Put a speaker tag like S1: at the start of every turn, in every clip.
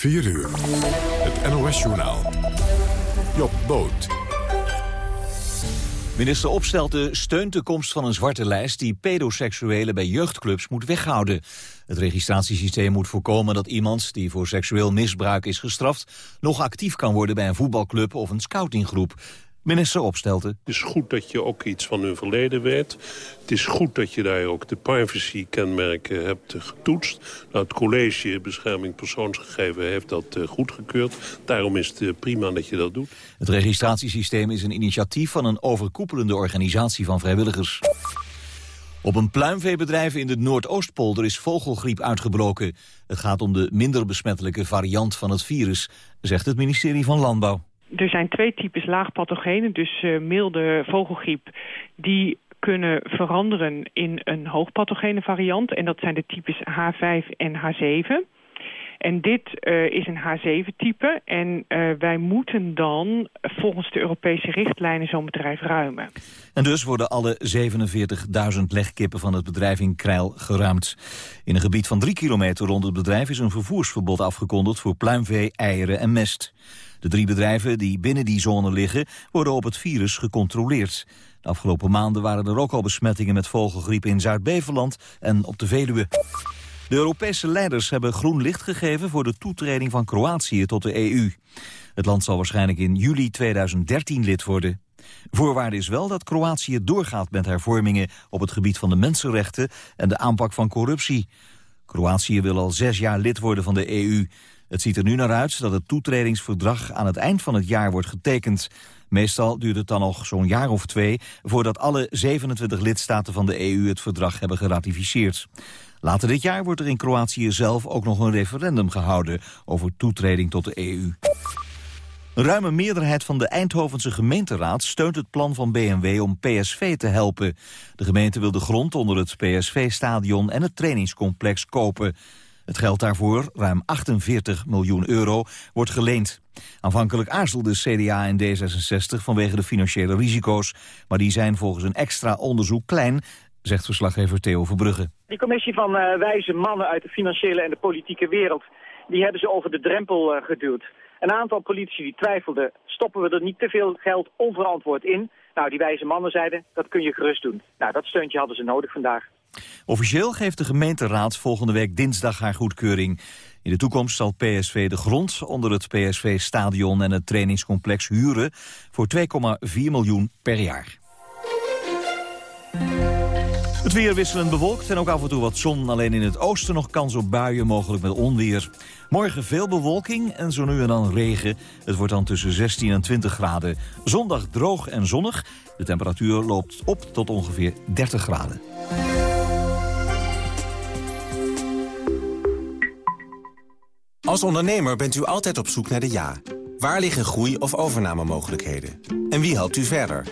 S1: 4 uur. Het NOS-journaal. Job Boot.
S2: Minister Opstelten steunt de komst van een zwarte lijst... die pedoseksuelen bij jeugdclubs moet weghouden. Het registratiesysteem moet voorkomen dat iemand... die voor seksueel misbruik is gestraft... nog actief kan worden bij een voetbalclub of een scoutinggroep. Minister Opstelten.
S3: Het is goed dat je ook iets van hun verleden weet. Het is goed dat je daar ook de privacy-kenmerken hebt getoetst. Nou, het college Bescherming Persoonsgegevenen heeft dat uh, goedgekeurd. Daarom is het uh, prima dat je dat doet.
S2: Het registratiesysteem is een initiatief van een overkoepelende organisatie van vrijwilligers. Op een pluimveebedrijf in de Noordoostpolder is vogelgriep uitgebroken. Het gaat om de minder besmettelijke variant van het virus, zegt het ministerie van Landbouw.
S4: Er zijn twee types laagpathogenen, dus uh, milde vogelgriep... die kunnen veranderen in een hoogpathogene variant. En dat zijn de types H5 en H7. En dit uh, is een H7-type. En uh, wij moeten dan volgens de Europese richtlijnen zo'n bedrijf ruimen.
S2: En dus worden alle 47.000 legkippen van het bedrijf in Krijl geruimd. In een gebied van drie kilometer rond het bedrijf is een vervoersverbod afgekondigd voor pluimvee, eieren en mest. De drie bedrijven die binnen die zone liggen worden op het virus gecontroleerd. De afgelopen maanden waren er ook al besmettingen met vogelgriep in Zuid-Beveland en op de Veluwe. De Europese leiders hebben groen licht gegeven voor de toetreding van Kroatië tot de EU. Het land zal waarschijnlijk in juli 2013 lid worden. Voorwaarde is wel dat Kroatië doorgaat met hervormingen op het gebied van de mensenrechten en de aanpak van corruptie. Kroatië wil al zes jaar lid worden van de EU. Het ziet er nu naar uit dat het toetredingsverdrag aan het eind van het jaar wordt getekend. Meestal duurt het dan nog zo'n jaar of twee voordat alle 27 lidstaten van de EU het verdrag hebben geratificeerd. Later dit jaar wordt er in Kroatië zelf ook nog een referendum gehouden over toetreding tot de EU. Een ruime meerderheid van de Eindhovense gemeenteraad steunt het plan van BMW om PSV te helpen. De gemeente wil de grond onder het PSV-stadion en het trainingscomplex kopen. Het geld daarvoor, ruim 48 miljoen euro, wordt geleend. Aanvankelijk aarzelde CDA en D66 vanwege de financiële risico's. Maar die zijn volgens een extra onderzoek klein, zegt verslaggever Theo Verbrugge.
S5: Die commissie van uh, wijze mannen uit de financiële en de politieke wereld... die hebben ze over de drempel uh, geduwd. Een aantal politici die twijfelden, stoppen we er niet te veel geld onverantwoord in? Nou, die wijze mannen zeiden, dat kun je gerust doen. Nou, dat steuntje hadden ze nodig vandaag.
S2: Officieel geeft de gemeenteraad volgende week dinsdag haar goedkeuring. In de toekomst zal PSV de grond onder het PSV-stadion en het trainingscomplex huren voor 2,4 miljoen per jaar. Het weer wisselend bewolkt en ook af en toe wat zon. Alleen in het oosten nog kans op buien, mogelijk met onweer. Morgen veel bewolking en zo nu en dan regen. Het wordt dan tussen 16 en 20 graden. Zondag droog en zonnig. De temperatuur loopt op tot ongeveer 30 graden.
S6: Als ondernemer bent u altijd op zoek naar de ja. Waar liggen groei- of overnamemogelijkheden? En wie helpt u verder?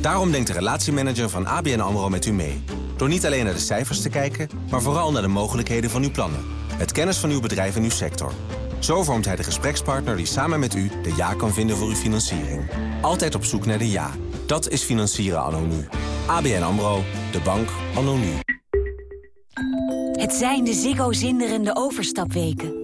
S6: Daarom denkt de relatiemanager van ABN AMRO met u mee. Door niet alleen naar de cijfers te kijken, maar vooral naar de mogelijkheden van uw plannen. Het kennis van uw bedrijf en uw sector. Zo vormt hij de gesprekspartner die samen met u de ja kan vinden voor uw financiering. Altijd op zoek naar de ja. Dat is financieren anno. ABN AMRO, de bank anno.
S7: Het zijn de Ziggo zinderende overstapweken.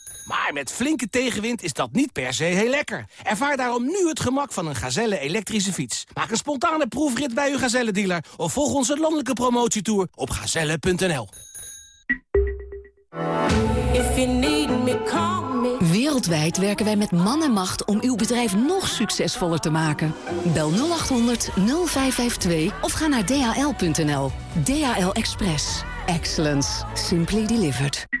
S8: Maar met flinke tegenwind is dat niet per se heel lekker. Ervaar daarom nu het gemak van een Gazelle elektrische fiets. Maak een spontane proefrit bij uw Gazelle-dealer... of volg onze landelijke promotietour op gazelle.nl.
S9: Wereldwijd werken wij met man en macht om uw bedrijf nog succesvoller te maken. Bel 0800 0552 of ga naar dhl.nl. DHL Express. Excellence. Simply delivered.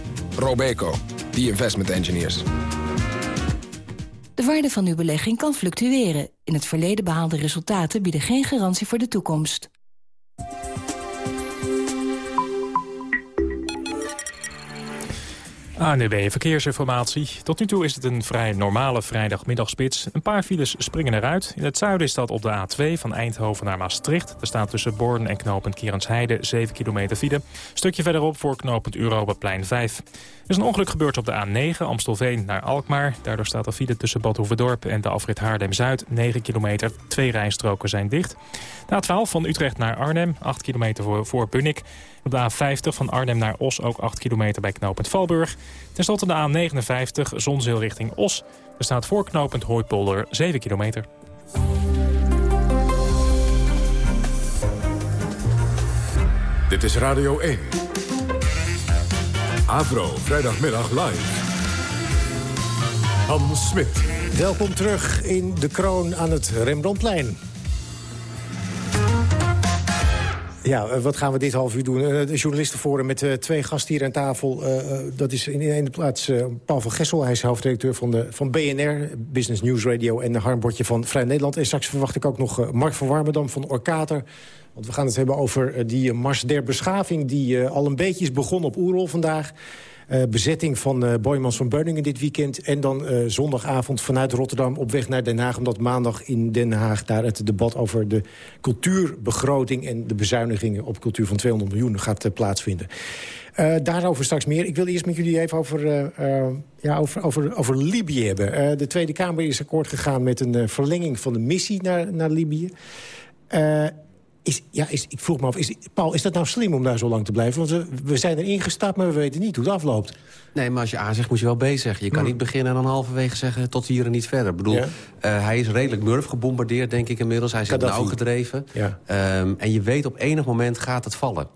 S10: Robeco, the investment engineers.
S11: De waarde van uw belegging kan fluctueren. In het verleden behaalde resultaten bieden geen garantie voor de toekomst.
S12: ANUB Verkeersinformatie. Tot nu toe is het een vrij normale vrijdagmiddagspits. Een paar files springen eruit. In het zuiden is dat op de A2 van Eindhoven naar Maastricht. Er staat tussen Born en knooppunt Kierensheide 7 kilometer file. Stukje verderop voor knooppunt Europaplein 5. Er is een ongeluk gebeurd op de A9 Amstelveen naar Alkmaar. Daardoor staat er file tussen Bad Hoeverdorp en de afrit Haarlem-Zuid. 9 kilometer, twee rijstroken zijn dicht. De A12 van Utrecht naar Arnhem, 8 kilometer voor, voor Bunnik. Op de A50 van Arnhem naar Os ook 8 kilometer bij knooppunt Valburg. Ten slotte de A59 Zonzeel richting Os. Er staat voor knooppunt Hooipolder 7 kilometer.
S1: Dit is Radio 1. Avro, vrijdagmiddag live. Hans Smit.
S13: Welkom terug in de kroon aan het Rembrandtplein. Ja, eh, wat gaan we dit half uur doen? Uh, de journalistenforum met uh, twee gasten hier aan tafel. Dat is in één plaats Paul van Gessel. Hij is hoofdredacteur van, de, van BNR, Business News Radio... en de Harmbordje van Vrij Nederland. En straks verwacht ik ook nog Mark van Warmerdam van Orkater. Want we gaan het hebben over die Mars der Beschaving... die al een beetje is begonnen op Oerol vandaag... Uh, bezetting van uh, Boymans van Beuningen dit weekend. En dan uh, zondagavond vanuit Rotterdam op weg naar Den Haag. Omdat maandag in Den Haag daar het debat over de cultuurbegroting... en de bezuinigingen op cultuur van 200 miljoen gaat plaatsvinden. daarover straks meer. Ik wil eerst met jullie even over, ja, over, over, over Libië hebben. de Tweede Kamer is akkoord gegaan met een verlenging van de missie naar, naar Libië. Is, ja, is, ik vroeg me af, is, Paul, is dat nou slim om daar zo lang te blijven? Want we, we zijn erin gestapt, maar we weten niet hoe het afloopt.
S14: Nee, maar als je A zegt, moet je wel B zeggen. Je kan niet beginnen en dan halverwege zeggen tot hier en niet verder. Ik bedoel, eh, hij is redelijk murf gebombardeerd, denk ik inmiddels. Hij is nauw gedreven. Ja. Um, en je weet op enig moment gaat het vallen.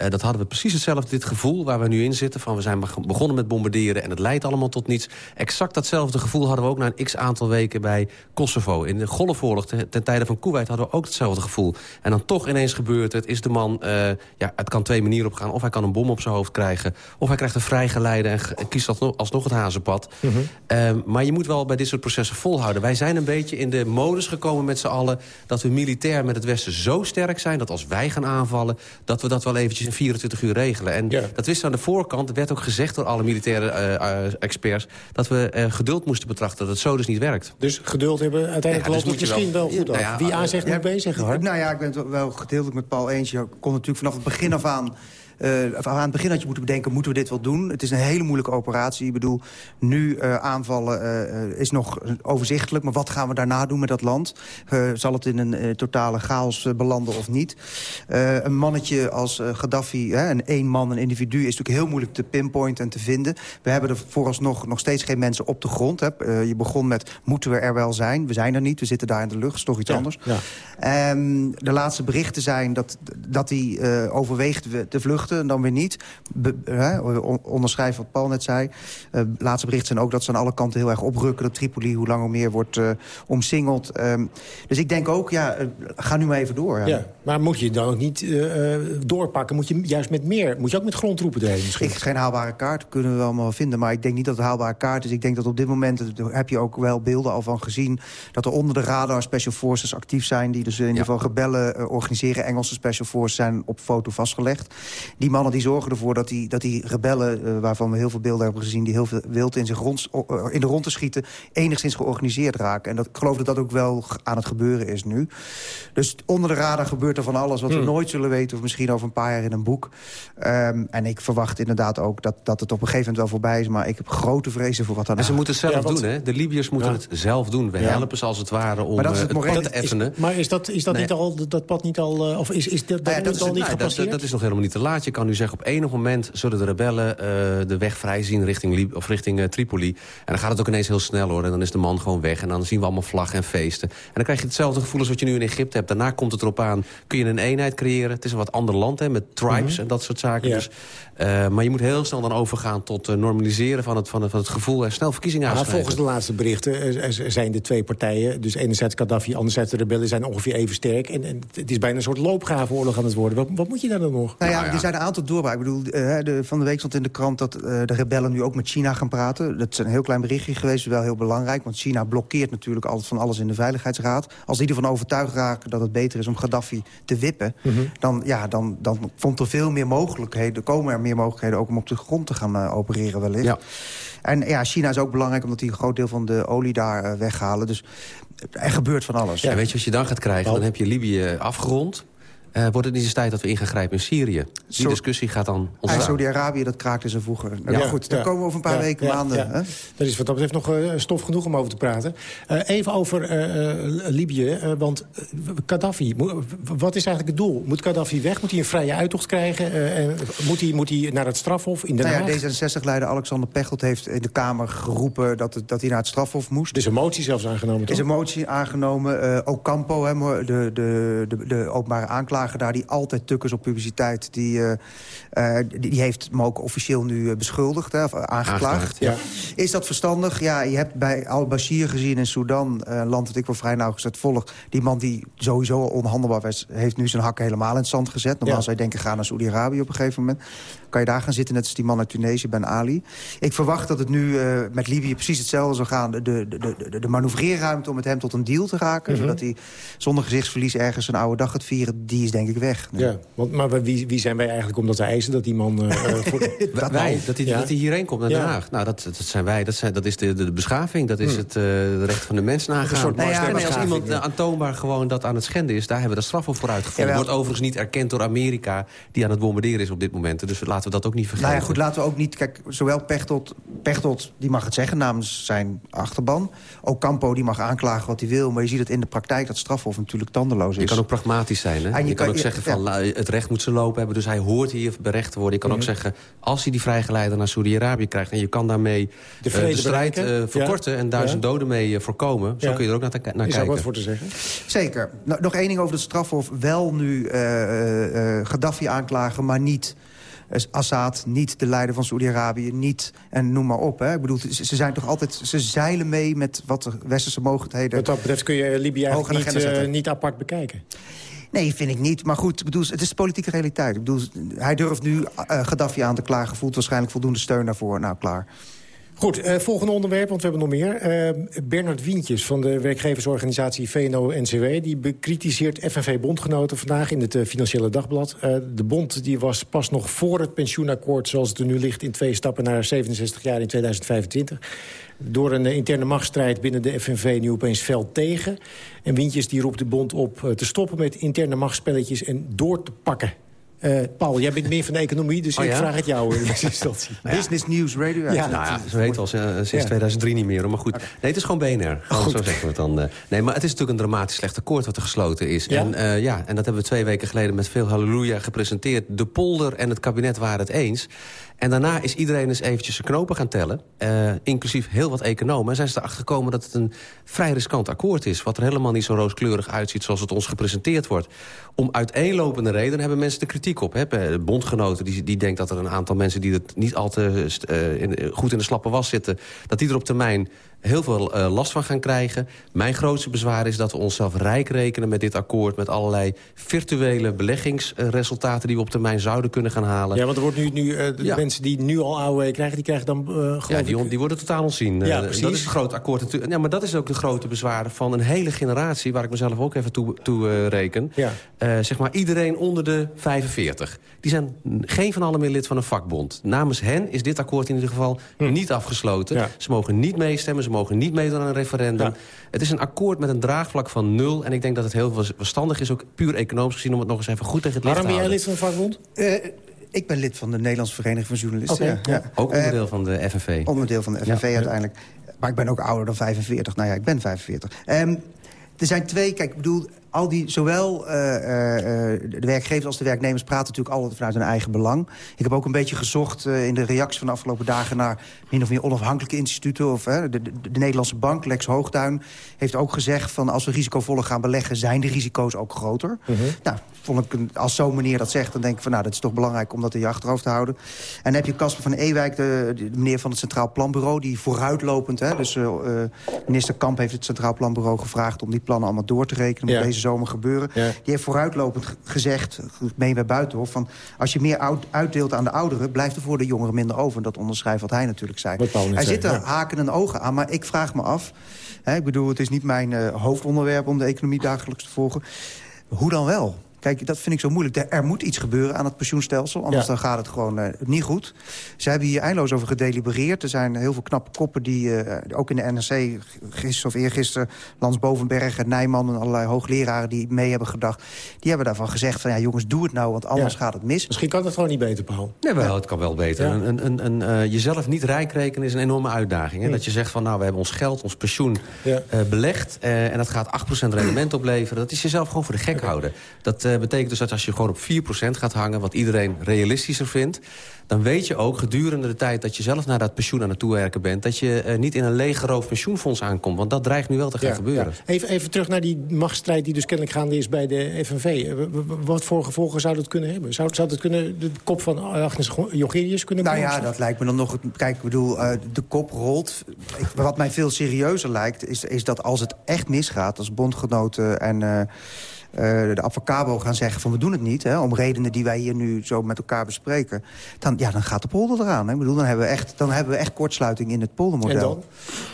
S14: Uh, dat hadden we precies hetzelfde, dit gevoel waar we nu in zitten. Van we zijn begonnen met bombarderen en het leidt allemaal tot niets. Exact datzelfde gevoel hadden we ook na een x-aantal weken bij Kosovo. In de Golfoorlog ten, tijde van Kuwait hadden we ook hetzelfde gevoel. En dan toch ineens gebeurt het. Is de man, uh, ja, het kan twee manieren op gaan. Of hij kan een bom op zijn hoofd krijgen. Of hij krijgt een vrijgeleide en kiest alsnog, alsnog het hazenpad. Mm -hmm. maar je moet wel bij dit soort processen volhouden. Wij zijn een beetje in de modus gekomen met z'n allen... dat we militair met het Westen zo sterk zijn... dat als wij gaan aanvallen, dat we dat wel eventjes 24 uur regelen. En dat wist aan de voorkant. Er werd ook gezegd door alle militaire uh, experts... dat we uh, geduld moesten betrachten, dat het zo dus niet werkt.
S13: Dus geduld hebben uiteindelijk ja, dus loopt het misschien wel goed af. Wie A zegt, moet B zeggen,
S15: Nou ja, ik ben het wel gedeeltelijk met Paul eens. Je kon natuurlijk vanaf het begin af aan uh, aan het begin had je moeten bedenken, moeten we dit wel doen? Het is een hele moeilijke operatie. Ik bedoel, nu uh, aanvallen uh, is nog overzichtelijk. Maar wat gaan we daarna doen met dat land? zal het in een totale chaos belanden of niet? een mannetje als Gaddafi, hè, een één man, een individu... is natuurlijk heel moeilijk te pinpointen en te vinden. We hebben er vooralsnog nog steeds geen mensen op de grond. Hè. je begon met, moeten we er wel zijn? We zijn er niet, we zitten daar in de lucht, is toch iets anders. Ja. Um, de laatste berichten zijn dat, dat hij overweegt te vluchten en dan weer niet. Be, onderschrijf wat Paul net zei. Uh, laatste berichten zijn ook dat ze aan alle kanten heel erg oprukken. Dat Tripoli hoe langer meer wordt uh, omsingeld. Um, dus ik denk ook, ja, uh, ga nu maar even door. Ja.
S13: maar moet je dan ook niet doorpakken? Moet je juist met meer, moet je ook met grondtroepen erheen misschien?
S15: Ik, geen haalbare kaart, kunnen we allemaal vinden. Maar ik denk niet dat het haalbare kaart is. Ik denk dat op dit moment, heb je ook wel beelden al van gezien... dat er onder de radar special forces actief zijn... die dus in ieder geval rebellen organiseren. Engelse special forces zijn op foto vastgelegd die mannen die zorgen ervoor dat die, dat die rebellen... Uh, waarvan we heel veel beelden hebben gezien... die heel veel wild in, zich rond, uh, in de rond te schieten... enigszins georganiseerd raken. En dat, ik geloof dat dat ook wel aan het gebeuren is nu. Dus onder de radar gebeurt er van alles... wat we hmm. nooit zullen weten of misschien over een paar jaar in een boek. Um, en ik verwacht inderdaad ook dat, dat het op een gegeven moment wel voorbij is... maar ik heb grote vrezen voor wat dan.
S14: En ze moeten het zelf ja, doen, hè? De Libiërs moeten ja. het zelf doen. We helpen ze als het ware om maar dat is het, het pad te effenen.
S13: maar is dat, is dat, nee. niet al, dat pad niet al... of is, is dat,
S14: nou dat, dat, is, al niet nee, dat, dat, is nog helemaal niet te laat Je kan nu zeggen, op enig moment zullen de rebellen uh, de weg vrij zien richting, Lib of richting uh, Tripoli. En dan gaat het ook ineens heel snel hoor. En dan is de man gewoon weg. En dan zien we allemaal vlaggen en feesten. En dan krijg je hetzelfde gevoel als wat je nu in Egypte hebt. Daarna komt het erop aan, kun je een eenheid creëren. Het is een wat ander land hè, met tribes mhm. en dat soort zaken. Ja. Dus uh, maar je moet heel snel dan overgaan tot uh, normaliseren van het, van, het, van het gevoel... en snel verkiezingen
S13: aanschrijven. volgens de laatste berichten zijn de twee partijen... dus enerzijds Gaddafi, anderzijds de rebellen... zijn ongeveer even sterk. En, en het is bijna een soort loopgravenoorlog aan het worden. Wat, wat moet je daar dan nog?
S15: Nou ja, er zijn aantal doorbraken. Ik bedoel, uh, de, van de week stond in de krant dat de rebellen nu ook met China gaan praten. Dat is een heel klein berichtje geweest, wel heel belangrijk. Want China blokkeert natuurlijk altijd van alles in de Veiligheidsraad. Als die ervan overtuigd raken dat het beter is om Gaddafi te wippen... Mhm. dan, ja, dan, dan komt er veel meer mogelijkheden, komen er meer mogelijkheden... ook om op de grond te gaan uh, opereren wellicht. Ja. En ja, China is ook belangrijk omdat die een groot deel van de olie daar uh, weghalen. Dus er gebeurt van alles.
S14: Ja, weet je wat je dan gaat krijgen? Dan heb je Libië afgerond. Uh, wordt het niet eens tijd dat we in gaan grijpen in Syrië? Die discussie gaat dan ontstaan.
S15: Saudi-Arabië, dat kraakte ze vroeger. Nou, ja, goed, daar komen we over een paar weken, maanden. Hè?
S13: Dat is wat dat betreft nog uh, stof genoeg om over te praten. Uh, even over Libië, want Gaddafi, wat is eigenlijk het doel? Moet Gaddafi weg? Moet hij een vrije uittocht krijgen? moet, hij, moet hij naar het strafhof in Den
S15: Haag? Nou ja, D66-leider Alexander Pechtold heeft in de Kamer geroepen... dat, het, dat hij naar het strafhof moest.
S13: is een motie zelfs aangenomen,
S15: toch? is een motie aangenomen. Ocampo, hè, de, de, de, de openbare aanklager daar die altijd tukkers op publiciteit... die, uh, die, die, heeft hem ook officieel nu beschuldigd, hè, of aangeklaagd. Ja. Is dat verstandig? Ja, je hebt bij al-Bashir gezien in Sudan... een land dat ik wel vrij nauwgezet volg... die man die sowieso onhandelbaar was... heeft nu zijn hakken helemaal in het zand gezet. Normaal ja. zou je denken, ga naar Saudi-Arabië op een gegeven moment kan je daar gaan zitten, net als die man uit Tunesië, Ben Ali. Ik verwacht dat het nu uh, met Libië precies hetzelfde zal gaan. De, de, de, de, manoeuvreerruimte om met hem tot een deal te raken... Mhm. zodat hij zonder gezichtsverlies ergens een oude dag gaat vieren... die is denk ik weg.
S13: Ja, want, maar wie, wie zijn wij eigenlijk om dat te eisen dat die man... Uh,
S14: voor... dat wij, dat hij, dat hij hierheen komt naar Den Haag. Nou, dat, dat zijn wij, dat, zijn, dat is de, de, beschaving, dat is hmm. het uh, recht van de mens nagaan. Nou ja, nee, als iemand aantoonbaar gewoon dat aan het schenden is... daar hebben we de straf voor uitgevoerd. wordt overigens niet erkend door Amerika... die aan het bombarderen is op dit moment. Dus laten we dat ook niet vergeten.
S15: Nou ja, goed, laten we ook niet... Kijk, zowel Pechtold, Pechtold die mag het zeggen namens zijn achterban. Ook Campo, die mag aanklagen wat hij wil. Maar je ziet het in de praktijk dat strafhof natuurlijk tandeloos is.
S14: Je kan ook pragmatisch zijn, hè? En je, kan, ook zeggen van het recht moet ze lopen hebben. Dus hij hoort hier berecht te worden. Je kan ook mhm. zeggen, als hij die vrijgeleider naar Saudi-Arabië krijgt... en je kan daarmee de, uh, de strijd uh, verkorten en duizend doden mee uh, voorkomen... zo kun je er ook naar, naar kijken. Is
S13: daar wat voor te zeggen?
S15: Zeker. Nou, nog één ding over het strafhof. Wel nu Gaddafi aanklagen, maar niet... Assad, niet de leider van Saoedi-Arabië, niet... en noem maar op. Hè. Ik bedoel, ze, zijn toch altijd... ze zeilen mee met wat de westerse mogelijkheden...
S13: Wat dat betreft kun je Libië eigenlijk niet, niet apart bekijken.
S15: Nee, vind ik niet. Maar goed, bedoel, het is politieke realiteit. Ik bedoel, hij durft nu uh, Gaddafi aan te klagen. Voelt waarschijnlijk voldoende steun daarvoor. Nou, klaar.
S13: Goed, uh, volgende onderwerp, want we hebben nog meer. Uh, Bernard Wientjes van de werkgeversorganisatie VNO-NCW... die bekritiseert FNV-bondgenoten vandaag in het Financiële Dagblad. de bond die was pas nog voor het pensioenakkoord... zoals het er nu ligt in twee stappen naar 67 jaar in 2025 door een interne machtsstrijd binnen de FNV nu opeens fel tegen. En Wintjes die roept de bond op te stoppen met interne machtsspelletjes... en door te pakken uh, Paul, jij bent meer van de economie, dus oh, ik vraag het jou in deze instantie.
S15: Business News Radio.
S14: Ja, nou ja, zo heet al sinds 2003 niet meer. Maar goed, nee, het is gewoon BNR. Gewoon, zo zeggen we het dan. Nee, maar het is natuurlijk een dramatisch slecht akkoord wat er gesloten is. En, uh, ja, en dat hebben we twee weken geleden met veel halleluja gepresenteerd. De polder en het kabinet waren het eens. En daarna is iedereen eens eventjes zijn knopen gaan tellen. Uh, inclusief heel wat economen. En zijn ze erachter gekomen dat het een vrij riskant akkoord is. Wat er helemaal niet zo rooskleurig uitziet zoals het ons gepresenteerd wordt. Om uiteenlopende redenen hebben mensen de kritiek op. Hè. Bondgenoten die, die denkt dat er een aantal mensen... die het niet al te in, goed in de slappe was zitten... dat die er op termijn heel veel uh, last van gaan krijgen. Mijn grootste bezwaar is dat we onszelf rijk rekenen met dit akkoord... met allerlei virtuele beleggingsresultaten die we op termijn zouden kunnen gaan halen.
S13: Ja, want er wordt nu, nu uh, de ja. mensen die nu al AOW krijgen... die krijgen dan uh,
S14: Ja, die, die, worden totaal ontzien. Ja, dat is het grote akkoord natuurlijk. Ja, maar dat is ook de grote bezwaar van een hele generatie... waar ik mezelf ook even toe, toe reken. Ja. zeg maar iedereen onder de 45. Die zijn geen van allen meer lid van een vakbond. Namens hen is dit akkoord in ieder geval hm. niet afgesloten. Ja. Ze mogen niet meestemmen, ze mogen niet meedoen aan een referendum. Het is een akkoord met een draagvlak van nul. En ik denk dat het heel verstandig is, ook puur economisch gezien... om het nog eens even goed tegen het licht
S13: te
S14: houden.
S13: Waarom ben jij lid van een vakbond?
S15: Uh, ik ben lid van de Nederlandse Vereniging van Journalisten. Okay.
S14: Ja. Ook onderdeel uh, van de FNV.
S15: Onderdeel van de FNV ja. uiteindelijk. Maar ik ben ook ouder dan 45. Nou ja, ik ben 45. Um, er zijn twee, kijk, ik bedoel al die, zowel de werkgevers als de werknemers praten natuurlijk altijd vanuit hun eigen belang. Ik heb ook een beetje gezocht in de reacties van de afgelopen dagen... naar min of meer onafhankelijke instituten. Of, de, de, de, Nederlandse bank, Lex Hoogduin, heeft ook gezegd... van als we risicovoller gaan beleggen, zijn de risico's ook groter. Mhm. Nou, vond ik, als zo'n meneer dat zegt, dan denk ik van... nou, dat is toch belangrijk om dat in je achterhoofd te houden. En dan heb je Casper van Ewijk, de, de, meneer van het Centraal Planbureau... die vooruitlopend, hè, dus minister Kamp heeft het Centraal Planbureau gevraagd... om die plannen allemaal door te rekenen, deze zomer gebeuren. Die heeft vooruitlopend gezegd, meen bij Buitenhof... van als je meer uitdeelt aan de ouderen... blijft er voor de jongeren minder over. En dat onderschrijft wat hij natuurlijk zei. Hij zit er haken en ogen aan, maar ik vraag me af... Hè, ik bedoel, het is niet mijn uh, hoofdonderwerp om de economie dagelijks te volgen. Hoe dan wel? Kijk, dat vind ik zo moeilijk. Er moet iets gebeuren aan het pensioenstelsel, anders dan gaat het gewoon uh, niet goed. Ze hebben hier eindeloos over gedelibereerd. Er zijn heel veel knappe koppen die, uh, ook in de NRC, gisteren of eergisteren... Lans Bovenberg en Nijman en allerlei hoogleraren die mee hebben gedacht... die hebben daarvan gezegd van ja jongens, doe het nou, want anders gaat het mis.
S13: Misschien kan het gewoon niet beter, Paul.
S14: Nee, wel, het kan wel beter. Ja. Een, een, een, uh, jezelf niet rijk rekenen is een enorme uitdaging. Hè? Dat je zegt van nou, we hebben ons geld, ons pensioen belegd... en dat gaat 8% rendement opleveren. Dat is jezelf gewoon voor de gek okay. houden. Dat uh, betekent dus dat als je gewoon op 4% gaat hangen... wat iedereen realistischer vindt... dan weet je ook gedurende de tijd dat je zelf naar dat pensioen aan het toewerken bent... dat je uh, niet in een leeggeroofd pensioenfonds aankomt. Want dat dreigt nu wel te gaan gebeuren.
S13: Ja. Even, even terug naar die machtsstrijd die dus kennelijk gaande is bij de FNV. Wat voor gevolgen zou dat kunnen hebben? Zou, zou dat kunnen de kop van Agnes Jongerius kunnen
S15: Nou ja, dat lijkt me dan nog... Kijk, ik bedoel, uh, de kop rolt. Ik, wat mij veel serieuzer lijkt, is, is dat als het echt misgaat... als bondgenoten en... Uh, de advocabo gaan zeggen van we doen het niet... Hè, om redenen die wij hier nu zo met elkaar bespreken... dan, ja, dan gaat de polder eraan. Hè. Ik bedoel, dan, hebben we echt, dan hebben we echt kortsluiting in het poldermodel. En dan?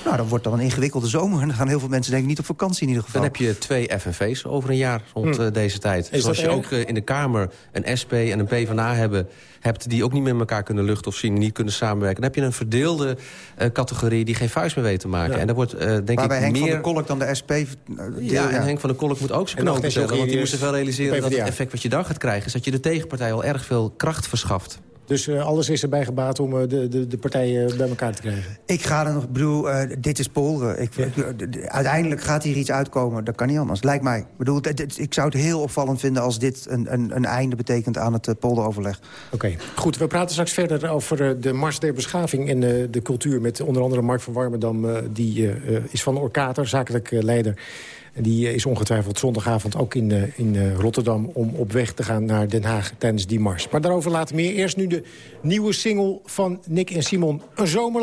S15: Nou, dan wordt dan een ingewikkelde zomer... en dan gaan heel veel mensen denk ik niet op vakantie in ieder geval.
S14: Dan heb je twee FNV's over een jaar rond hmm. deze tijd. Is Zoals je ook uh, in de Kamer een SP en een PvdA hebben hebt... die ook niet met elkaar kunnen luchten of zien, niet kunnen samenwerken... dan heb je een verdeelde uh, categorie die geen vuist meer weet te maken. Ja. En daar wordt, uh, denk
S15: Waarbij
S14: ik,
S15: Henk
S14: meer...
S15: van de Kolk dan de SP... Uh,
S14: ja, en Henk van der Kolk moet ook zijn knopen tellen. Want die moest zich wel realiseren dat het effect wat je dan gaat krijgen... is dat je de tegenpartij al erg veel kracht verschaft.
S13: Dus uh, alles is erbij gebaat om uh, de, de, de partijen bij elkaar te krijgen?
S15: Ik ga er nog... bedoel, uh, dit is polder. Ik, ja. uiteindelijk gaat hier iets uitkomen. Dat kan niet anders. Lijkt mij. Ik, bedoel, ik zou het heel opvallend vinden... als dit een, een, een einde betekent aan het polderoverleg.
S13: Oké, okay. goed. We praten straks verder over de Mars der Beschaving... en de cultuur met onder andere Mark van Warmerdam. die is van Orkater, zakelijk leider die is ongetwijfeld zondagavond ook in, uh, in uh, Rotterdam... om op weg te gaan naar Den Haag tijdens die mars. Maar daarover later meer. Eerst nu de nieuwe single van Nick en Simon. Een zomer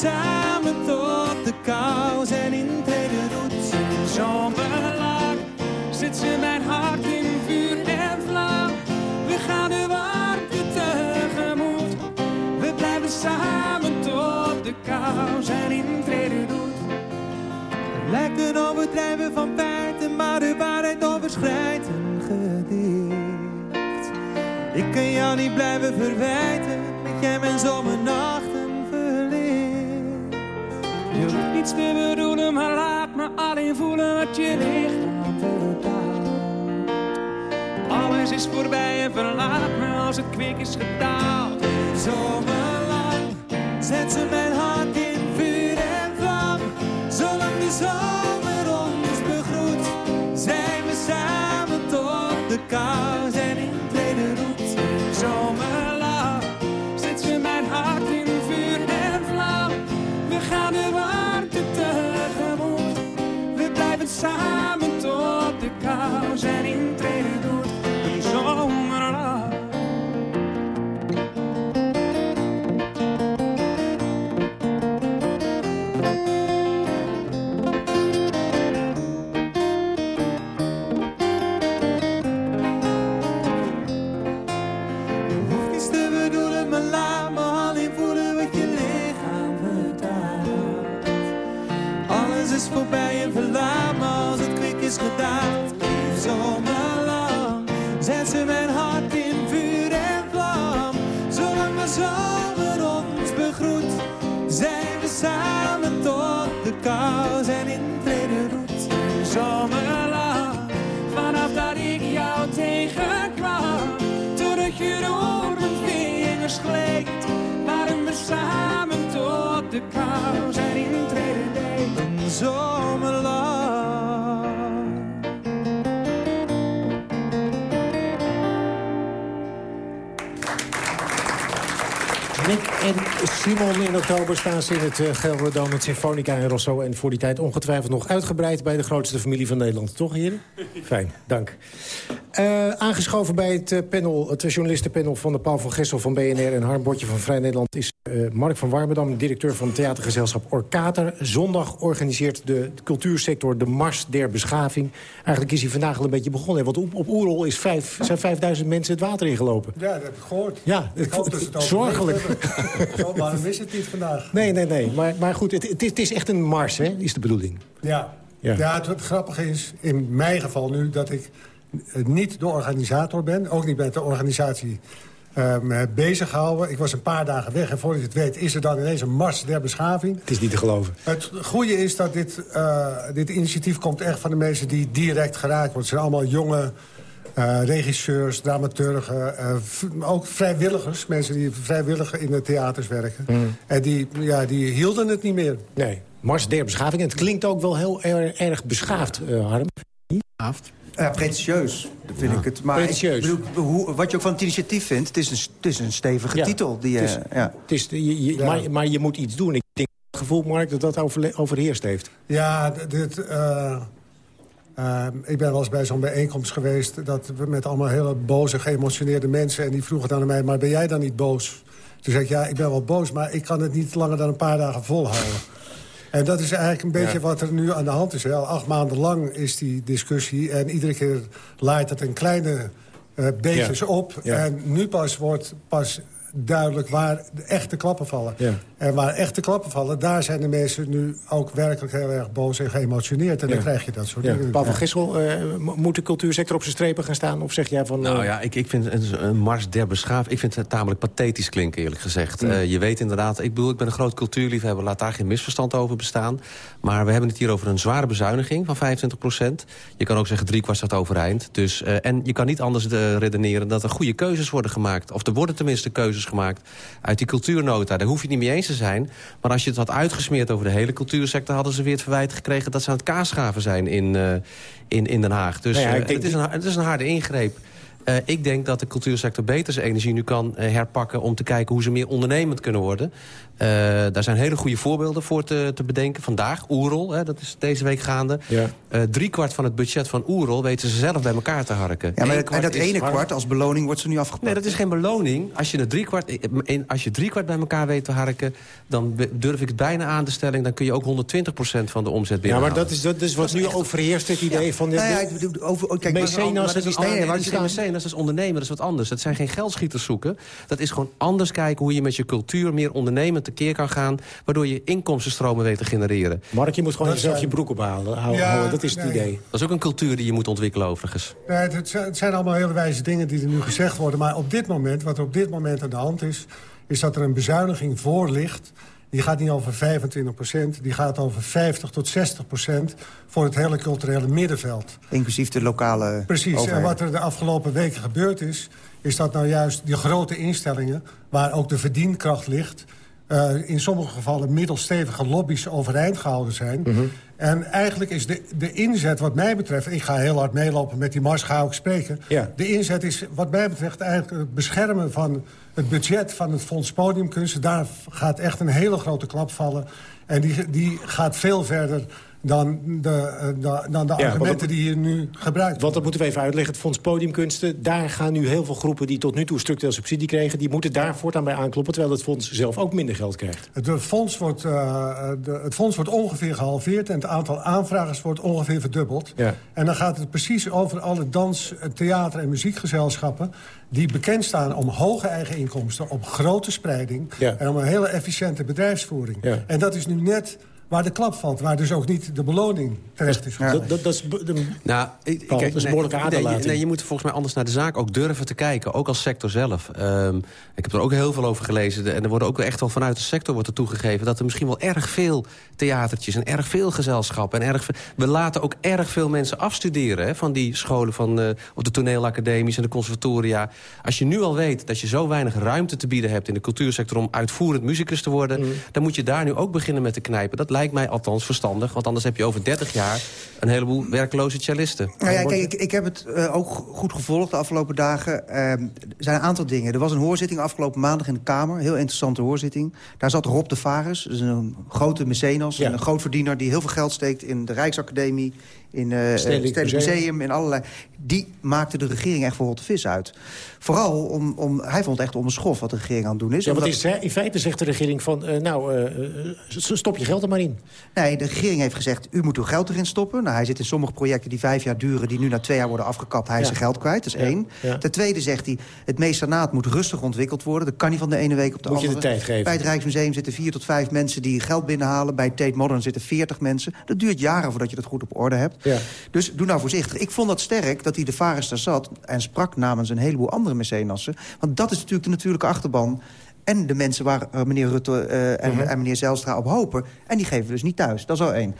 S16: Samen tot de kou en in treden doet. Zomerlang zet ze mijn hart in vuur en vlam. We gaan de warmte tegemoet, we blijven samen tot de kou en in treden doet. Het lijkt een overdrijven van feiten, maar de waarheid overschrijdt een gedicht. Ik kan jou niet blijven verwijten, dat jij mijn zomernachten niets te bedoelen, maar laat me alleen voelen wat je vertaalt. Alles is voorbij en verlaat me als het kwik is gedaald. Zomerlang zet ze mijn hart in vuur en vlam, zolang de zomer samen tot de kou zijn zomerlang.
S13: Nick en Simon in oktober staan ze in het uh, Gelredome, het Symfonica in Rosso. En voor die tijd ongetwijfeld nog uitgebreid bij de grootste familie van Nederland. Toch, heren? Fijn, dank. Uh, aangeschoven bij het uh, panel, het journalistenpanel van de Paul van Gessel van BNR... en Harm Botje van Vrij Nederland is uh, Mark van Warmerdam... directeur van het theatergezelschap Orkater. Zondag organiseert de cultuursector de Mars der Beschaving. Eigenlijk is hij vandaag al een beetje begonnen. Want op, op Oerol is vijf, zijn 5000 mensen het water ingelopen.
S17: Ja, dat heb ik gehoord.
S13: Ja,
S17: ik hoop dat het
S13: zorgelijk.
S17: Zo, waarom is het niet vandaag?
S13: Nee, nee, nee. Maar, maar goed, het, het, is, het is echt een Mars, hè, is de bedoeling.
S17: Ja, ja. ja het, het grappige is in mijn geval nu dat ik niet de organisator ben. Ook niet met de organisatie um, bezig gehouden. Ik was een paar dagen weg en voordat je het weet is er dan ineens een mars der beschaving.
S13: Het is niet te geloven.
S17: Het goede is dat dit, uh, dit initiatief komt echt van de mensen die direct geraakt worden. Het zijn allemaal jonge uh, regisseurs, dramaturgen, uh, ook vrijwilligers. Mensen die vrijwillig in de theaters werken. Mm. En die, ja, die hielden het niet meer.
S13: Nee, mars der beschaving. En het klinkt ook wel heel erg, erg beschaafd, Harm.
S15: Beschaafd? Ja, pretentieus, vind ik het. Maar ik bedoel, hoe, wat je ook van het initiatief vindt, het is een, het is een stevige ja, titel. Die,
S13: het is,
S15: ja.
S13: het is, je, je, maar, maar je moet iets doen. Ik denk het gevoel, Mark, dat dat over, overheerst heeft.
S17: Ja, dit... Uh, uh, ik ben wel eens bij zo'n bijeenkomst geweest... dat we met allemaal hele boze, geëmotioneerde mensen... en die vroegen dan aan mij, maar ben jij dan niet boos? Toen zei ik, ja, ik ben wel boos, maar ik kan het niet langer dan een paar dagen volhouden. En dat is eigenlijk een beetje ja. wat er nu aan de hand is. Al acht maanden lang is die discussie. En iedere keer laait het een kleine uh, beetjes ja. op. Ja. En nu pas wordt pas duidelijk waar de echte klappen vallen. En waar echte klappen vallen, daar zijn de mensen nu ook werkelijk heel erg boos en geëmotioneerd. En dan krijg je dat soort dingen.
S13: Paul van Gissel, uh, moet de cultuursector op zijn strepen gaan staan? Of zeg jij van...
S14: Nou ja, ik, ik vind een, een mars der beschaafd. Ik vind het tamelijk pathetisch klinken, eerlijk gezegd. Uh, je weet inderdaad, ik bedoel, ik ben een groot cultuurliefhebber. Laat daar geen misverstand over bestaan. Maar we hebben het hier over een zware bezuiniging van 25 procent. Je kan ook zeggen drie kwart staat overeind. Dus, uh, en je kan niet anders redeneren dat er goede keuzes worden gemaakt. Of er worden tenminste keuzes gemaakt uit die cultuurnota. Daar hoef je niet mee eens te zijn. Maar als je het had uitgesmeerd over de hele cultuursector... hadden ze weer het verwijt gekregen dat ze aan het kaasgaven zijn in, uh, in, in Den Haag. Dus nou ja, uh, het, is een, het is een harde ingreep. Uh, ik denk dat de cultuursector beter zijn energie nu kan uh, herpakken... om te kijken hoe ze meer ondernemend kunnen worden. Uh, daar zijn hele goede voorbeelden voor te, te bedenken. Vandaag, Oerol, hè, dat is deze week gaande. Ja. Uh, drie kwart van het budget van Oerol weten ze zelf bij elkaar te harken.
S15: Ja, maar en dat ene kwart als beloning wordt ze nu afgepakt.
S14: Nee, dat is geen beloning. Als je, het drie kwart, in, als je drie kwart bij elkaar weet te harken... dan durf ik het bijna aan de stelling... dan kun je ook 120% van de omzet binnenhalen.
S13: Ja, maar dat is, dat is wat dat is nu echt... overheerst, het idee ja. van... De,
S15: nou ja, ik bedoel, over, kijk,
S14: mecenas, dat is, nee, nee, is mecenas, dat is ondernemer, dat is wat anders. Dat zijn geen geldschieters zoeken. Dat is gewoon anders kijken hoe je met je cultuur... meer ondernemend tekeer kan gaan waardoor je inkomstenstromen weet te genereren.
S13: Mark, je moet gewoon dat zelf zijn... je broek ophalen. Houden, ja, dat is het nee. idee.
S14: Dat is ook een cultuur die je moet ontwikkelen overigens.
S17: Nee, het, het zijn allemaal hele wijze dingen die er nu gezegd worden. Maar op dit moment, wat er op dit moment aan de hand is... is dat er een bezuiniging voor ligt... Die gaat niet over 25 procent, die gaat over 50 tot 60 procent... voor het hele culturele middenveld.
S15: Inclusief de lokale
S17: Precies,
S15: overheid.
S17: en wat er de afgelopen weken gebeurd is... is dat nou juist die grote instellingen, waar ook de verdienkracht ligt... Uh, in sommige gevallen middelstevige lobby's overeind gehouden zijn. Mm -hmm. En eigenlijk is de, de inzet wat mij betreft... ik ga heel hard meelopen met die mars, ga ook spreken... Ja. de inzet is wat mij betreft eigenlijk het beschermen van het budget... van het Fonds Podiumkunsten. Daar gaat echt een hele grote klap vallen. En die, die gaat veel verder dan de, de, dan de ja, argumenten dat, die hier nu gebruikt
S13: Want dat moeten we even uitleggen. Het Fonds Podiumkunsten, daar gaan nu heel veel groepen... die tot nu toe structureel subsidie kregen... die moeten daar voortaan bij aankloppen... terwijl het fonds zelf ook minder geld krijgt.
S17: Het fonds wordt, uh, de, het fonds wordt ongeveer gehalveerd... en het aantal aanvragers wordt ongeveer verdubbeld. Ja. En dan gaat het precies over alle dans-, theater- en muziekgezelschappen... die bekend staan om hoge eigen inkomsten, om grote spreiding... Ja. en om een hele efficiënte bedrijfsvoering. En dat is nu net waar de klap valt. Waar dus ook niet de beloning terecht is.
S13: Dat, dat, dat is de,
S14: nou, ik,
S13: Paul, dat is een behoorlijke
S14: nee,
S13: aderlating.
S14: nee, je moet volgens mij anders naar de zaak ook durven te kijken. Ook als sector zelf. Ehm, ik heb er ook heel veel over gelezen. De- En er worden ook echt wel vanuit de sector wordt er toegegeven... dat er misschien wel erg veel theatertjes en erg veel gezelschappen... en erg veel, we laten ook erg veel mensen afstuderen... Hè, van die scholen van, eh, op de toneelacademies en de conservatoria. Als je nu al weet dat je zo weinig ruimte te bieden hebt... in de cultuursector om uitvoerend muzikus te worden... dan moet je daar nu ook beginnen met te knijpen. Dat lijkt mij althans verstandig. Want anders heb je over 30 jaar een heleboel werkloze cellisten.
S15: Nou ja, kijk, ik, ik heb het eh, ook goed gevolgd de afgelopen dagen. Ehm, er zijn een aantal dingen. Er was een hoorzitting afgelopen maandag in de Kamer. Heel interessante hoorzitting. Daar zat Rob de Vares, dus een grote mecenas... en een groot verdiener die heel veel geld steekt in de Rijksacademie... in eh
S13: Stedelijk
S15: Stedelijk
S13: Museum.
S15: Museum, in allerlei... Die maakte de regering echt voor rotte vis uit. Vooral om, om... Hij vond het echt onbeschoft wat de regering aan het doen is.
S13: Ja,
S15: Omdat-
S13: is, in feite zegt de regering van... eh, nou, eh, eh, stop je geld er maar in.
S15: Nee, de regering heeft gezegd, u moet uw geld erin stoppen. Nou, hij zit in sommige projecten die vijf jaar duren... die nu na twee jaar worden afgekapt. Hij is
S13: Ja.
S15: zijn geld kwijt, dat is
S13: Ja,
S15: één. Ten tweede zegt hij, het mecenaat moet rustig ontwikkeld worden. Dat kan niet van de ene week op de
S13: Moet je
S15: andere.
S13: de tijd geven.
S15: Bij het Rijksmuseum zitten vier tot vijf mensen die geld binnenhalen. Bij Tate Modern zitten veertig mensen. Dat duurt jaren voordat je dat goed op orde hebt.
S13: Ja.
S15: Dus doe nou voorzichtig. Ik vond dat sterk dat hij de Vares daar zat... en sprak namens een heleboel andere mecenassen. Want dat is natuurlijk de natuurlijke achterban... En de mensen waar eh, meneer Rutte eh, en,
S14: Mhm.
S15: en meneer Zijlstra op hopen. En die geven dus niet thuis. Dat is al één.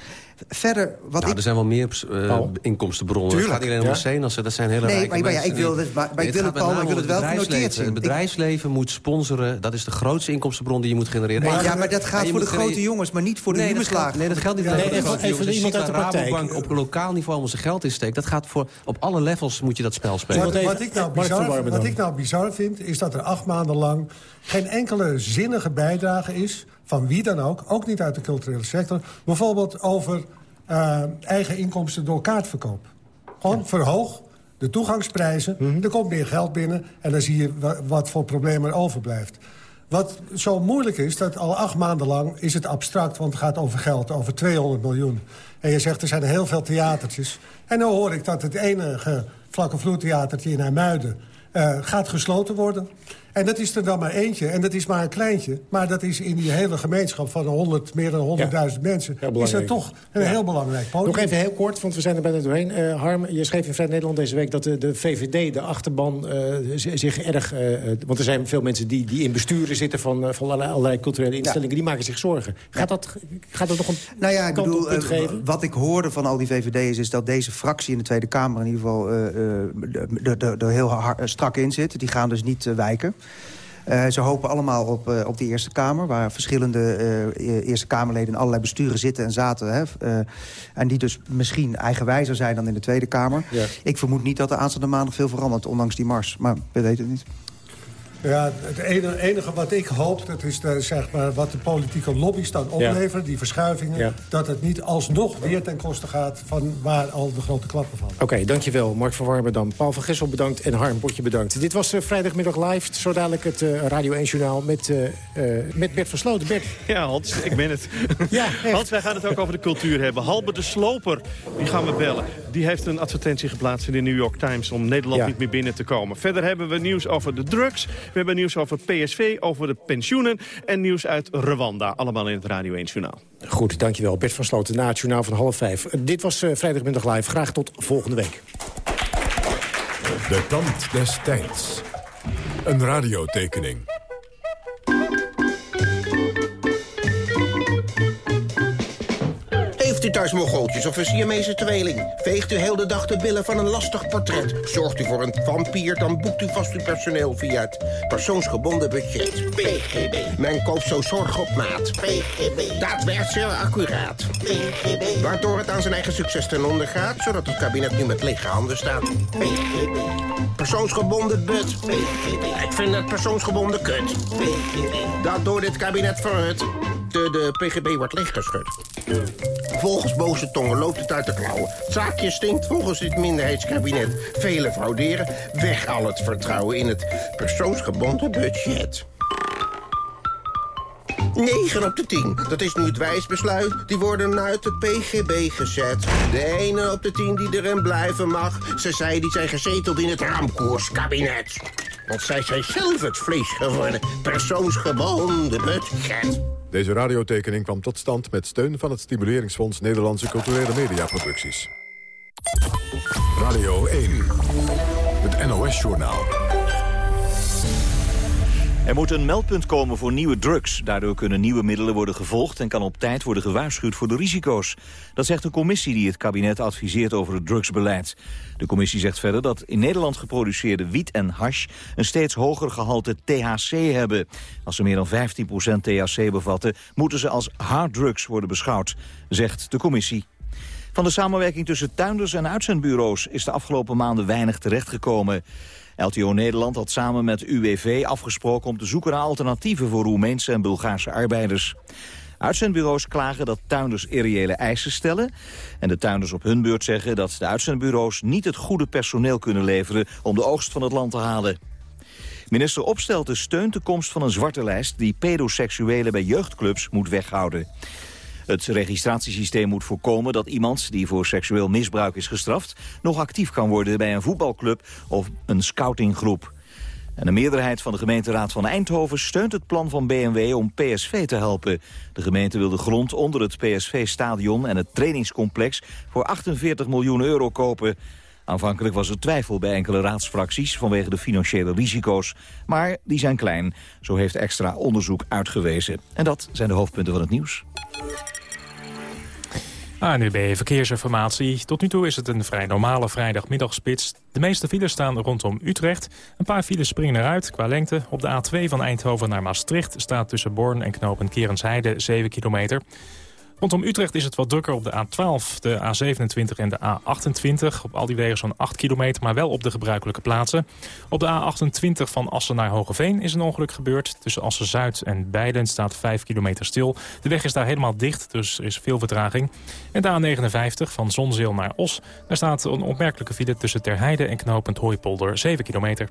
S15: Verder, wat
S14: Nou,
S15: ik...
S14: er zijn wel meer eh, inkomstenbronnen.
S15: Tuurlijk,
S14: het gaat niet alleen om
S15: ja.
S14: dat zijn hele
S15: Nee,
S14: rijke
S15: maar- maar ja, ik wil het- maar- maar
S14: Nee,
S15: ik wil het, ik wil wel genoteerd
S14: bedrijfsleven.
S15: zien.
S14: Het bedrijfsleven moet sponsoren. Dat is de grootste inkomstenbron die je moet genereren.
S15: Maar, ja, maar dat gaat voor de grote jongens, maar niet voor de
S14: nee, dat nee, dat geldt niet alleen voor
S15: nee,
S14: de grote
S15: even
S14: jongens. Als je
S15: iemand
S14: ziet
S15: uit de.
S14: Rabobank op lokaal niveau allemaal zijn geld insteekt... dat gaat voor, op alle levels moet je dat spel spelen.
S17: Wat, wat, ik nou bizar, wat ik nou bizar vind, is dat er acht maanden lang... geen enkele zinnige bijdrage is, van wie dan ook... ook niet uit de culturele sector... bijvoorbeeld over eh, eigen inkomsten door kaartverkoop. Gewoon verhoog de toegangsprijzen,
S13: Mhm.
S17: er komt meer geld binnen... en dan zie je wa- wat voor problemen er overblijft. Wat zo moeilijk is, dat al acht maanden lang is het abstract... want het gaat over geld, over 200 miljoen. En je zegt, er zijn heel veel theatertjes. En dan hoor ik dat het enige vlakke vloertheatertje in Hermuiden... eh, gaat gesloten worden. En dat is er dan maar eentje. En dat is maar een kleintje. Maar dat is in die hele gemeenschap van 100, meer dan 100.000 mensen... is dat toch een
S13: Ja.
S17: heel belangrijk podium.
S13: Nog even heel kort, want we zijn er bijna doorheen. Eh, Harm, je schreef in Vrij Nederland deze week dat de, de VVD, de achterban, eh, zich erg... eh, want er zijn veel mensen die, die in besturen zitten van, van allerlei, allerlei culturele instellingen. Die maken zich zorgen. Gaat dat, gaat dat nog een
S15: Nou ja, ik
S13: kant op
S15: bedoel,
S13: geven?
S15: wat ik hoorde van al die VVD'ers... is dat deze fractie in de Tweede Kamer in ieder geval eh, eh, er- heel hard, strak in zit. Die gaan dus niet wijken. Eh, ze hopen allemaal op, eh, op de Eerste Kamer... waar verschillende eh, Eerste Kamerleden in allerlei besturen zitten en zaten. Hè, en die dus misschien eigenwijzer zijn dan in de Tweede Kamer.
S17: Ja.
S15: Ik vermoed niet dat er aanstaande maandag veel verandert... ondanks die mars, maar we weten het niet.
S17: Ja, het enige, enige wat ik hoop, dat is de, zeg maar, wat de politieke lobby's dan opleveren... die verschuivingen,
S13: Ja.
S17: dat het niet alsnog weer ten koste gaat... van waar al de grote klappen vallen.
S13: Oké, dankjewel. Mark van Warmen dan. Paul van Gessel bedankt en Harm Botje bedankt. Dit was eh, vrijdagmiddag live. Zo dadelijk het eh, Radio 1-journaal met, eh, eh, met Bert van Sloten. Bert.
S18: Ja, Hans, ik ben het.
S13: Ja,
S18: Hans, wij gaan het ook over de cultuur hebben. Halbe de Sloper, die gaan we bellen. Die heeft een advertentie geplaatst in de New York Times... om Nederland
S13: Ja.
S18: niet meer binnen te komen. Verder hebben we nieuws over de drugs. We hebben nieuws over PSV, over de pensioenen... en nieuws uit Rwanda. Allemaal in het Radio 1 Journaal.
S13: Goed, dankjewel. Bert van Sloten na het journaal van half vijf. Eh, dit was eh, vrijdagmiddag live. Graag tot volgende week.
S1: De tand des tijds. Een radiotekening.
S19: U thuis mogoltjes of een Siamese tweeling? Veegt u heel de dag de billen van een lastig portret? Zorgt u voor een vampier, dan boekt u vast uw personeel via het persoonsgebonden budget. PGB. Men koopt zo zorg op maat. PGB. Dat werkt zeer accuraat. PGB. Waardoor het aan zijn eigen succes ten onder gaat, zodat het kabinet nu met lege handen staat. PGB. Persoonsgebonden but. PGB. Ik vind het persoonsgebonden kut. PGB. Dat door dit kabinet verhut. De, de PGB wordt leeggeschud. Volgens boze tongen loopt het uit de klauwen. Het zaakje stinkt volgens dit minderheidskabinet. Velen frauderen. Weg al het vertrouwen in het persoonsgebonden budget. 9 op de 10. Dat is nu het wijsbesluit. Die worden uit het PGB gezet. De ene op de 10 die erin blijven mag. Ze zei die zijn gezeteld in het ramkoerskabinet. Want zij zijn zelf het vlees geworden. Persoonsgebonden budget.
S1: Deze radiotekening kwam tot stand met steun van het Stimuleringsfonds Nederlandse Culturele Mediaproducties. Radio 1, het NOS-journaal.
S2: Er moet een meldpunt komen voor nieuwe drugs. Daardoor kunnen nieuwe middelen worden gevolgd... en kan op tijd worden gewaarschuwd voor de risico's. Dat zegt een commissie die het kabinet adviseert over het drugsbeleid. De commissie zegt verder dat in Nederland geproduceerde wiet en hash... een steeds hoger gehalte THC hebben. Als ze meer dan 15% THC bevatten... moeten ze als harddrugs worden beschouwd, zegt de commissie. Van de samenwerking tussen tuinders en uitzendbureaus... is de afgelopen maanden weinig terechtgekomen. LTO Nederland had samen met UWV afgesproken om te zoeken naar alternatieven voor Roemeense en Bulgaarse arbeiders. Uitzendbureaus klagen dat tuinders irreële eisen stellen. En de tuinders op hun beurt zeggen dat de uitzendbureaus niet het goede personeel kunnen leveren om de oogst van het land te halen. Minister Opstelten steunt de komst van een zwarte lijst die pedoseksuelen bij jeugdclubs moet weghouden. Het registratiesysteem moet voorkomen dat iemand die voor seksueel misbruik is gestraft... nog actief kan worden bij een voetbalclub of een scoutinggroep. En de meerderheid van de gemeenteraad van Eindhoven steunt het plan van BMW om PSV te helpen. De gemeente wil de grond onder het PSV-stadion en het trainingscomplex voor 48 miljoen euro kopen. Aanvankelijk was er twijfel bij enkele raadsfracties vanwege de financiële risico's. Maar die zijn klein, zo heeft extra onderzoek uitgewezen. En dat zijn de hoofdpunten van het nieuws.
S12: ANUB Verkeersinformatie. Tot nu toe is het een vrij normale vrijdagmiddagspits. De meeste files staan rondom Utrecht. Een paar files springen eruit qua lengte. Op de A2 van Eindhoven naar Maastricht staat tussen Born en knopen Kerensheide 7 kilometer. Rondom Utrecht is het wat drukker op de A12, de A27 en de A28. Op al die wegen zo'n 8 kilometer, maar wel op de gebruikelijke plaatsen. Op de A28 van Assen naar Hogeveen is een ongeluk gebeurd. Tussen Assen-Zuid en Beiden staat 5 kilometer stil. De weg is daar helemaal dicht, dus er is veel vertraging. En de A59 van Zonzeel naar Os. Daar staat een opmerkelijke file tussen Terheide en knooppunt Hooipolder 7 kilometer.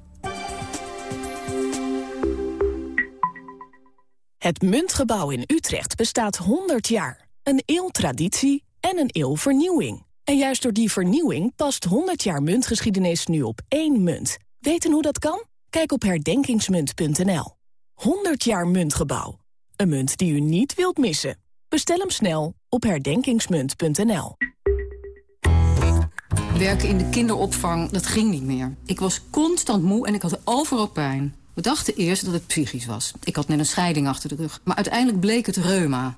S20: Het Muntgebouw in Utrecht bestaat 100 jaar. Een eeuw traditie en een eeuw vernieuwing. En juist door die vernieuwing past 100 jaar muntgeschiedenis nu op één munt. Weten hoe dat kan? Kijk op herdenkingsmunt.nl. 100 jaar muntgebouw. Een munt die u niet wilt missen. Bestel hem snel op herdenkingsmunt.nl.
S21: Werken in de kinderopvang, dat ging niet meer. Ik was constant moe en ik had overal pijn. We dachten eerst dat het psychisch was. Ik had net een scheiding achter de rug. Maar uiteindelijk bleek het reuma.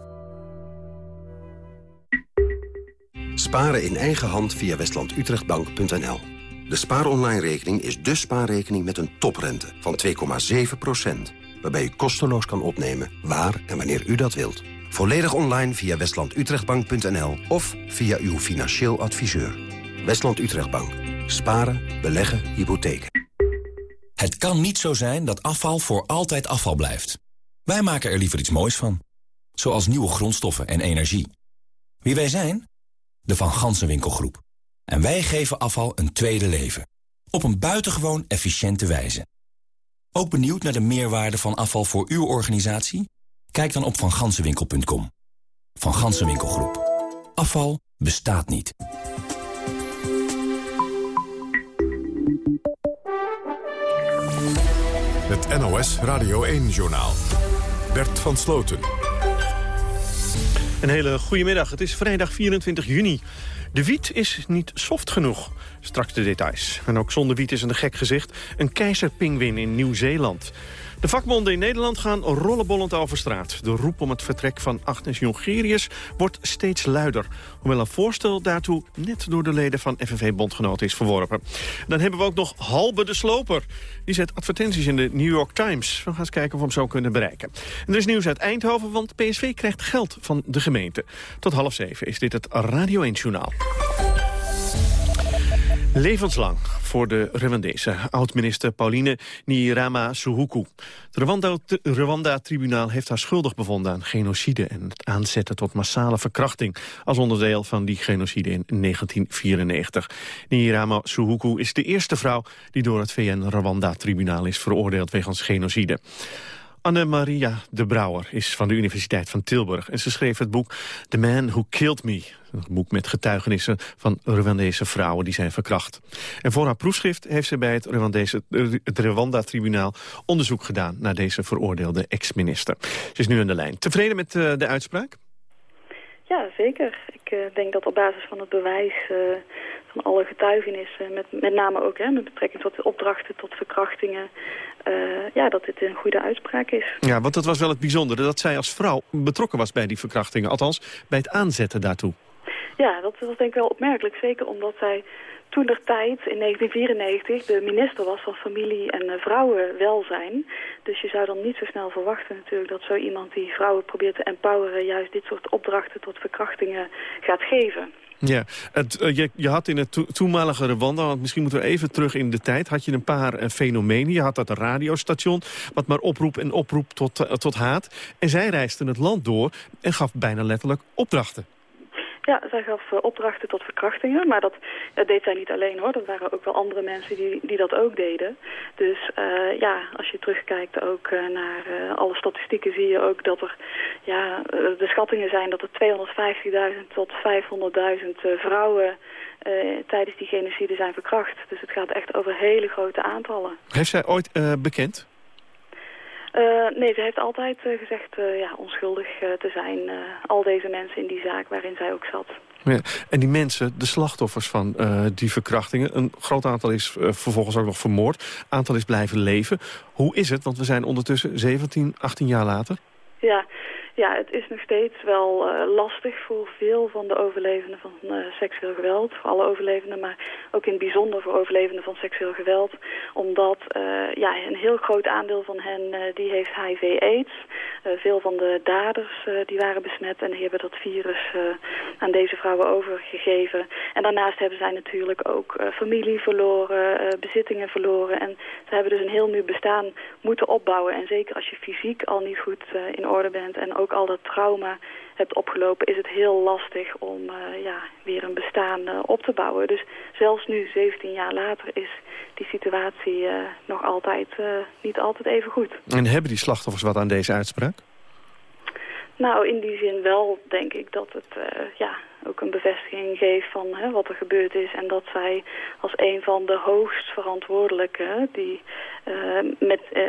S22: Sparen in eigen hand via westlandutrechtbank.nl. De spaaronline-rekening is de spaarrekening met een toprente van 2,7%. Waarbij u kosteloos kan opnemen waar en wanneer u dat wilt. Volledig online via westlandutrechtbank.nl of via uw financieel adviseur. Westland Utrechtbank. Sparen, beleggen, hypotheken.
S23: Het kan niet zo zijn dat afval voor altijd afval blijft. Wij maken er liever iets moois van. Zoals nieuwe grondstoffen en energie. Wie wij zijn? De Van Gansenwinkelgroep. En wij geven afval een tweede leven. Op een buitengewoon efficiënte wijze. Ook benieuwd naar de meerwaarde van afval voor uw organisatie? Kijk dan op vangansenwinkel.com. Van Gansenwinkelgroep. Afval bestaat niet.
S1: Het NOS Radio 1-journaal. Bert van Sloten.
S18: Een hele goede middag. Het is vrijdag 24 juni. De wiet is niet soft genoeg. Straks de details. En ook zonder wiet is een gek gezicht een keizerpingwin in Nieuw-Zeeland. De vakbonden in Nederland gaan rollenbollend over straat. De roep om het vertrek van Agnes Jongerius wordt steeds luider. Hoewel een voorstel daartoe net door de leden van FNV-bondgenoten is verworpen. Dan hebben we ook nog Halbe de Sloper. Die zet advertenties in de New York Times. We gaan eens kijken of we hem zo kunnen bereiken. En er is nieuws uit Eindhoven, want PSV krijgt geld van de gemeente. Tot half zeven is dit het Radio 1-journaal. Levenslang voor de Rwandese oud-minister Pauline Nirama Suhuku. Het Rwanda-tribunaal heeft haar schuldig bevonden aan genocide... en het aanzetten tot massale verkrachting... als onderdeel van die genocide in 1994. Nirama Suhuku is de eerste vrouw die door het VN-Rwanda-tribunaal is veroordeeld wegens genocide. Anne-Maria de Brouwer is van de Universiteit van Tilburg. En ze schreef het boek The Man Who Killed Me. Een boek met getuigenissen van Rwandese vrouwen die zijn verkracht. En voor haar proefschrift heeft ze bij het, Rwandese, het Rwanda-tribunaal onderzoek gedaan naar deze veroordeelde ex-minister. Ze is nu aan de lijn. Tevreden met uh, de uitspraak?
S24: Ja, zeker. Ik uh, denk dat op basis van het bewijs uh, van alle getuigenissen, met, met name ook hè, met betrekking tot opdrachten, tot verkrachtingen, uh, ja, dat dit een goede uitspraak is.
S18: Ja, want dat was wel het bijzondere, dat zij als vrouw betrokken was bij die verkrachtingen. Althans, bij het aanzetten daartoe.
S24: Ja, dat was denk ik wel opmerkelijk. Zeker omdat zij toen der tijd, in 1994, de minister was van familie en vrouwenwelzijn. Dus je zou dan niet zo snel verwachten natuurlijk dat zo iemand die vrouwen probeert te empoweren... juist dit soort opdrachten tot verkrachtingen gaat geven.
S18: Ja, het, uh, je, je, had in het to toenmalige Rwanda, want misschien moeten we even terug in de tijd... had je een paar uh, fenomenen. Je had dat radiostation, wat maar oproep en oproep tot, tot haat. En zij reisden het land door en gaf bijna letterlijk opdrachten.
S24: Ja, zij gaf uh, opdrachten tot verkrachtingen, maar dat, dat, deed zij niet alleen hoor. Er waren ook wel andere mensen die, die dat ook deden. Dus uh, ja, als je terugkijkt ook uh, naar alle statistieken zie je ook dat er, ja, de schattingen zijn dat er 250.000 tot 500.000 vrouwen tijdens die genocide zijn verkracht. Dus het gaat echt over hele grote aantallen.
S18: Heeft zij ooit bekend?
S24: Uh, nee, ze heeft altijd uh, gezegd uh, ja, onschuldig te zijn. al deze mensen in die zaak waarin zij ook zat.
S18: Ja, en die mensen, de slachtoffers van die verkrachtingen... een groot aantal is vervolgens ook nog vermoord. aantal is blijven leven. Hoe is het? Want we zijn ondertussen 17, 18 jaar later.
S24: Ja, ja, het is nog steeds wel uh, lastig voor veel van de overlevenden van uh, seksueel geweld. Voor alle overlevenden, maar ook in het bijzonder voor overlevenden van seksueel geweld. Omdat uh, ja, een heel groot aandeel van hen die heeft HIV-AIDS. veel van de daders die waren besmet en die hebben dat virus aan deze vrouwen overgegeven. En daarnaast hebben zij natuurlijk ook familie verloren, bezittingen verloren. En ze hebben dus een heel nieuw bestaan moeten opbouwen. En zeker als je fysiek al niet goed in orde bent en ook al dat trauma hebt opgelopen, is het heel lastig om uh, ja, weer een bestaan uh, op te bouwen. Dus zelfs nu, 17 jaar later, is die situatie uh, nog altijd niet altijd even goed.
S18: En hebben die slachtoffers wat aan deze uitspraak?
S24: Nou, in die zin wel, denk ik, dat het ja, ook een bevestiging geeft van hè, wat er gebeurd is. En dat zij als een van de hoogst verantwoordelijke die uh, met uh,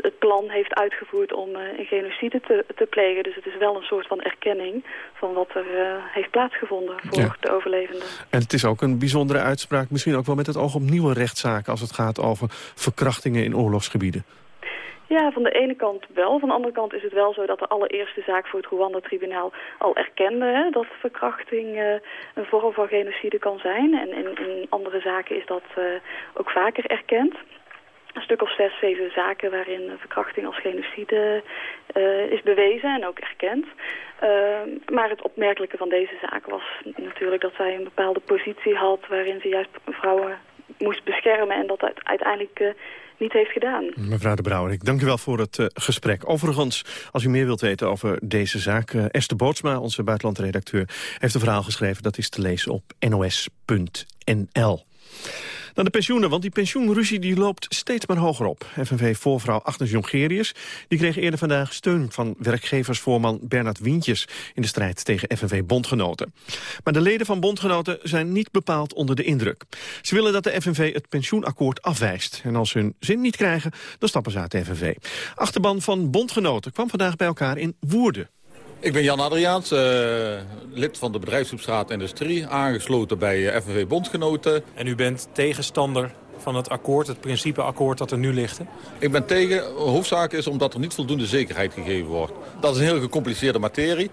S24: het plan heeft uitgevoerd om een genocide te, te plegen. Dus het is wel een soort van erkenning van wat er heeft plaatsgevonden voor ja. de overlevenden.
S18: En het is ook een bijzondere uitspraak, misschien ook wel met het oog op nieuwe rechtszaken als het gaat over verkrachtingen in oorlogsgebieden.
S24: Ja, van de ene kant wel. Van de andere kant is het wel zo dat de allereerste zaak voor het Rwanda-tribunaal al erkende hè, dat verkrachting uh, een vorm van genocide kan zijn. En in, in andere zaken is dat uh, ook vaker erkend. Een stuk of zes, zeven zaken waarin verkrachting als genocide uh, is bewezen en ook erkend. maar het opmerkelijke van deze zaak was natuurlijk dat zij een bepaalde positie had waarin ze juist vrouwen moest beschermen en dat uiteindelijk niet heeft gedaan.
S18: Mevrouw de Brouwer, ik dank u wel voor het uh, gesprek. Overigens, als u meer wilt weten over deze zaak... Uh, Esther Bootsma, onze buitenlandredacteur, heeft een verhaal geschreven. Dat is te lezen op nos.nl. Dan de pensioenen, want die pensioenruzie die loopt steeds maar hoger op. FNV-voorvrouw Agnes Jongerius die kreeg eerder vandaag steun van werkgeversvoorman Bernard Wientjes in de strijd tegen FNV-bondgenoten. Maar de leden van bondgenoten zijn niet bepaald onder de indruk. Ze willen dat de FNV het pensioenakkoord afwijst. En als ze hun zin niet krijgen, dan stappen ze uit de FNV. Achterban van bondgenoten kwam vandaag bij elkaar in Woerden.
S25: Ik ben Jan Adriaans, uh, lid van de bedrijfsopstraat Industrie, aangesloten bij uh, FNV Bondgenoten.
S12: En u bent tegenstander
S26: van het akkoord, het principeakkoord dat er nu ligt?
S25: Ik ben tegen. Hoofdzaak is omdat er niet voldoende zekerheid gegeven wordt. Dat is een heel gecompliceerde materie.